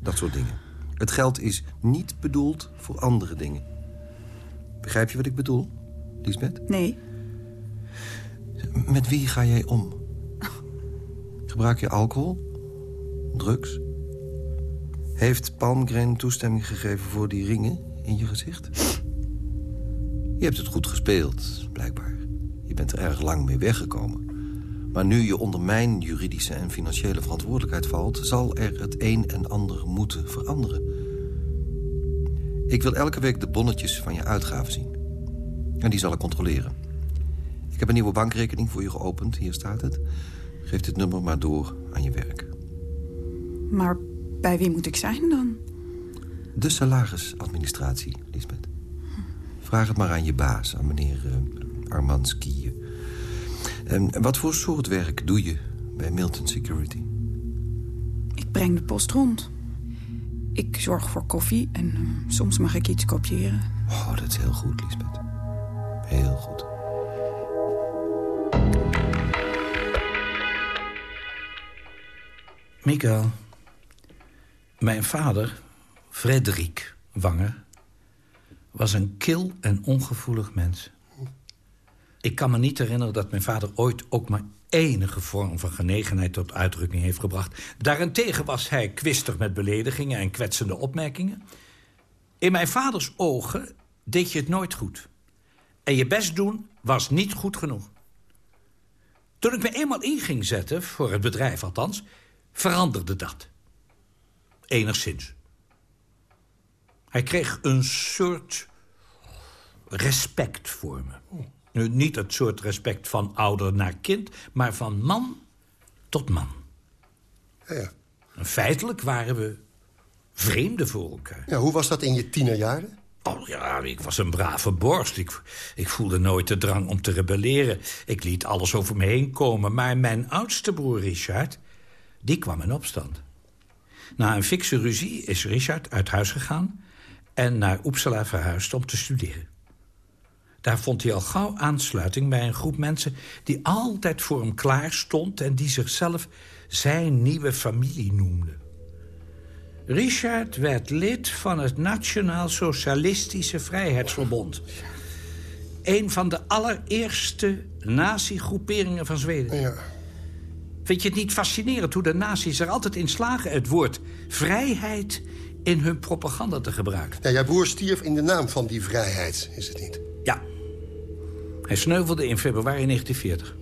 dat soort dingen. Het geld is niet bedoeld voor andere dingen. Begrijp je wat ik bedoel, Lisbeth? Nee. Met wie ga jij om? Gebruik je alcohol? Drugs? Heeft Palmgren toestemming gegeven voor die ringen in je gezicht? Je hebt het goed gespeeld, blijkbaar. Je bent er erg lang mee weggekomen. Maar nu je onder mijn juridische en financiële verantwoordelijkheid valt... zal er het een en ander moeten veranderen. Ik wil elke week de bonnetjes van je uitgaven zien. En die zal ik controleren. Ik heb een nieuwe bankrekening voor je geopend. Hier staat het. Geef dit nummer maar door aan je werk. Maar bij wie moet ik zijn dan? De salarisadministratie, Lisbeth. Vraag het maar aan je baas, aan meneer uh, Armand Skiën. En wat voor soort werk doe je bij Milton Security? Ik breng de post rond. Ik zorg voor koffie en eh, soms mag ik iets kopiëren. Oh, dat is heel goed, Lisbeth. Heel goed. Mikael, mijn vader, Frederik Wanger... was een kil en ongevoelig mens. Ik kan me niet herinneren dat mijn vader ooit ook maar enige vorm van genegenheid tot uitdrukking heeft gebracht. Daarentegen was hij kwistig met beledigingen en kwetsende opmerkingen. In mijn vaders ogen deed je het nooit goed. En je best doen was niet goed genoeg. Toen ik me eenmaal in ging zetten, voor het bedrijf althans... veranderde dat. Enigszins. Hij kreeg een soort respect voor me. Nu, niet het soort respect van ouder naar kind... maar van man tot man. Ja. En feitelijk waren we vreemden voor elkaar. Ja, hoe was dat in je tienerjaren? Oh ja, ik was een brave borst. Ik, ik voelde nooit de drang om te rebelleren. Ik liet alles over me heen komen. Maar mijn oudste broer Richard, die kwam in opstand. Na een fikse ruzie is Richard uit huis gegaan... en naar Uppsala verhuisd om te studeren. Daar vond hij al gauw aansluiting bij een groep mensen... die altijd voor hem klaar stond... en die zichzelf zijn nieuwe familie noemde. Richard werd lid van het Nationaal Socialistische Vrijheidsverbond. Een van de allereerste nazi-groeperingen van Zweden. Vind je het niet fascinerend hoe de nazi's er altijd in slagen... het woord vrijheid in hun propaganda te gebruiken. Ja, jouw broer stierf in de naam van die vrijheid, is het niet? Ja. Hij sneuvelde in februari 1940.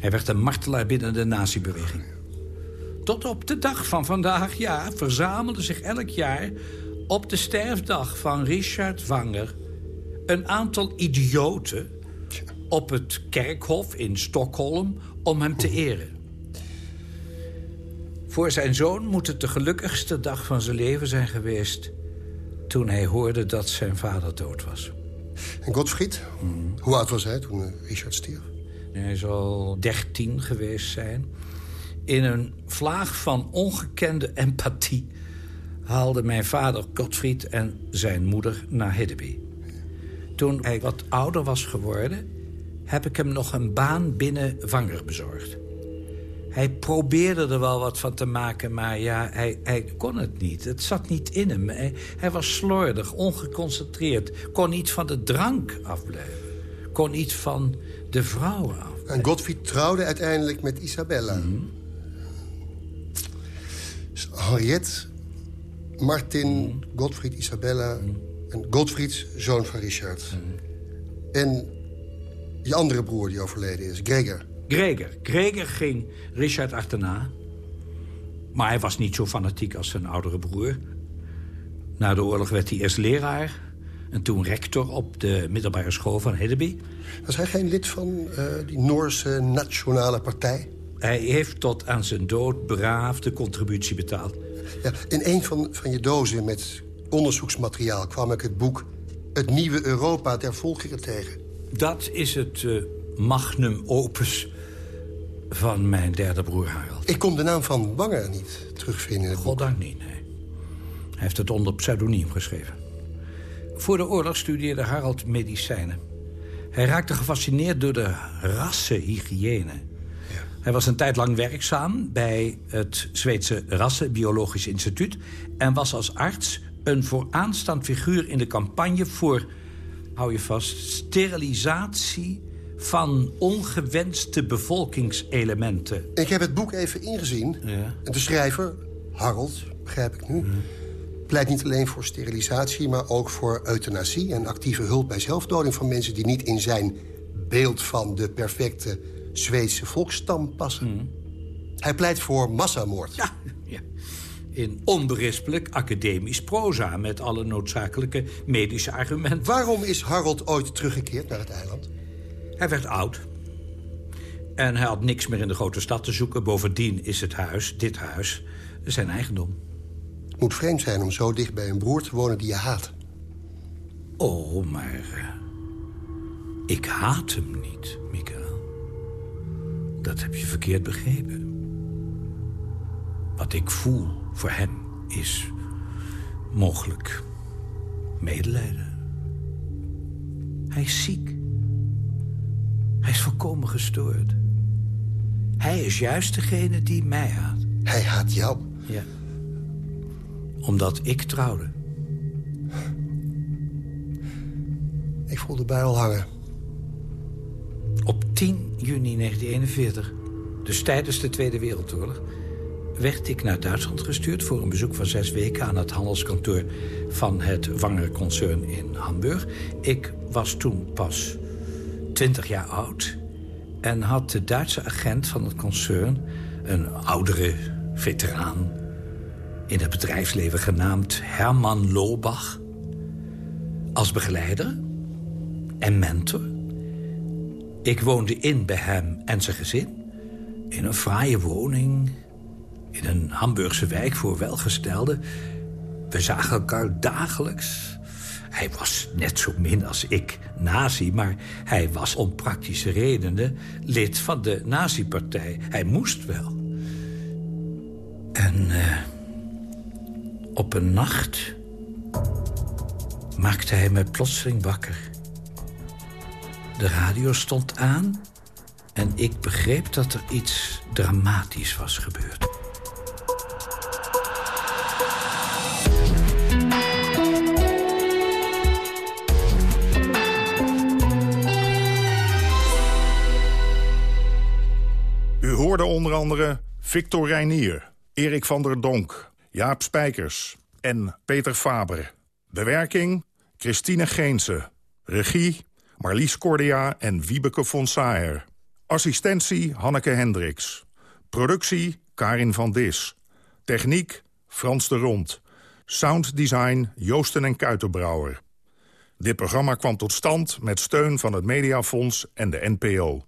Hij werd een martelaar binnen de nazi-beweging. Tot op de dag van vandaag, ja, verzamelde zich elk jaar... op de sterfdag van Richard Wanger... een aantal idioten op het kerkhof in Stockholm om hem te eren. Voor zijn zoon moet het de gelukkigste dag van zijn leven zijn geweest... toen hij hoorde dat zijn vader dood was. En Godfried? Hoe oud was hij toen eh, Richard stierf? Hij zal dertien geweest zijn. In een vlaag van ongekende empathie... haalde mijn vader Godfried en zijn moeder naar Hiddeby. Toen hij wat ouder was geworden... heb ik hem nog een baan binnen Wanger bezorgd. Hij probeerde er wel wat van te maken, maar ja, hij, hij kon het niet. Het zat niet in hem. Hij, hij was slordig, ongeconcentreerd. Kon niet van de drank afblijven. Kon niet van de vrouwen af. En Godfried trouwde uiteindelijk met Isabella. Mhm. Dus Henriette, Martin, Mhm. Godfried, Isabella... en Godfried, zoon van Richard. Mhm. En je andere broer die overleden is, Gregor. Gregor. Gregor ging Richard achterna. Maar hij was niet zo fanatiek als zijn oudere broer. Na de oorlog werd hij eerst leraar... en toen rector op de middelbare school van Hiddeby. Was hij geen lid van eh, die Noorse Nationale Partij? Hij heeft tot aan zijn dood braaf de contributie betaald. Ja, in een van, van je dozen met onderzoeksmateriaal kwam ik het boek... Het Nieuwe Europa der Volkeren tegen. Dat is het eh, magnum opus van mijn derde broer Harald. Ik kon de naam van Wanger niet terugvinden in. Goddank niet, nee. Hij heeft het onder pseudoniem geschreven. Voor de oorlog studeerde Harald medicijnen. Hij raakte gefascineerd door de rassenhygiëne. Hij was een tijd lang werkzaam bij het Zweedse Rassenbiologisch Instituut... en was als arts een vooraanstaand figuur in de campagne voor... hou je vast, sterilisatie van ongewenste bevolkingselementen. Ik heb het boek even ingezien. Ja. En de schrijver, Harold, begrijp ik nu... pleit niet alleen voor sterilisatie, maar ook voor euthanasie... en actieve hulp bij zelfdoding van mensen... die niet in zijn beeld van de perfecte Zweedse volksstam passen. Hij pleit voor massamoord. Ja, ja. In onberispelijk academisch proza... met alle noodzakelijke medische argumenten. Waarom is Harold ooit teruggekeerd naar het eiland? Hij werd oud. En hij had niks meer in de grote stad te zoeken. Bovendien is het huis, dit huis, zijn eigendom. Het moet vreemd zijn om zo dicht bij een broer te wonen die je haat. Oh, maar... eh, ik haat hem niet, Michael. Dat heb je verkeerd begrepen. Wat ik voel voor hem is mogelijk medelijden. Hij is ziek. Hij is volkomen gestoord. Hij is juist degene die mij haat. Hij haat jou? Ja. Omdat ik trouwde. Ik voel de bui al hangen. Op 10 juni 1941, dus tijdens de Tweede Wereldoorlog... werd ik naar Duitsland gestuurd voor een bezoek van zes weken... aan het handelskantoor van het Wanger-concern in Hamburg. Ik was toen pas 20 jaar oud... en had de Duitse agent van het concern, een oudere veteraan... in het bedrijfsleven genaamd Herman Lobach... als begeleider en mentor... Ik woonde in bij hem en zijn gezin. In een fraaie woning. In een Hamburgse wijk voor welgestelden. We zagen elkaar dagelijks. Hij was net zo min als ik nazi, maar hij was om praktische redenen lid van de nazi-partij. Hij moest wel. En eh, op een nacht maakte hij me plotseling wakker. De radio stond aan en ik begreep dat er iets dramatisch was gebeurd. Hoorde onder andere Victor Reinier, Erik van der Donk, Jaap Spijkers... en Peter Faber. Bewerking Christine Geense. Regie Marlies Cordia en Wiebeke von Saer. Assistentie Hanneke Hendricks. Productie Karin van Dis. Techniek Frans de Rond. Sounddesign Joosten en Kuitenbrouwer. Dit programma kwam tot stand met steun van het Mediafonds en de NPO.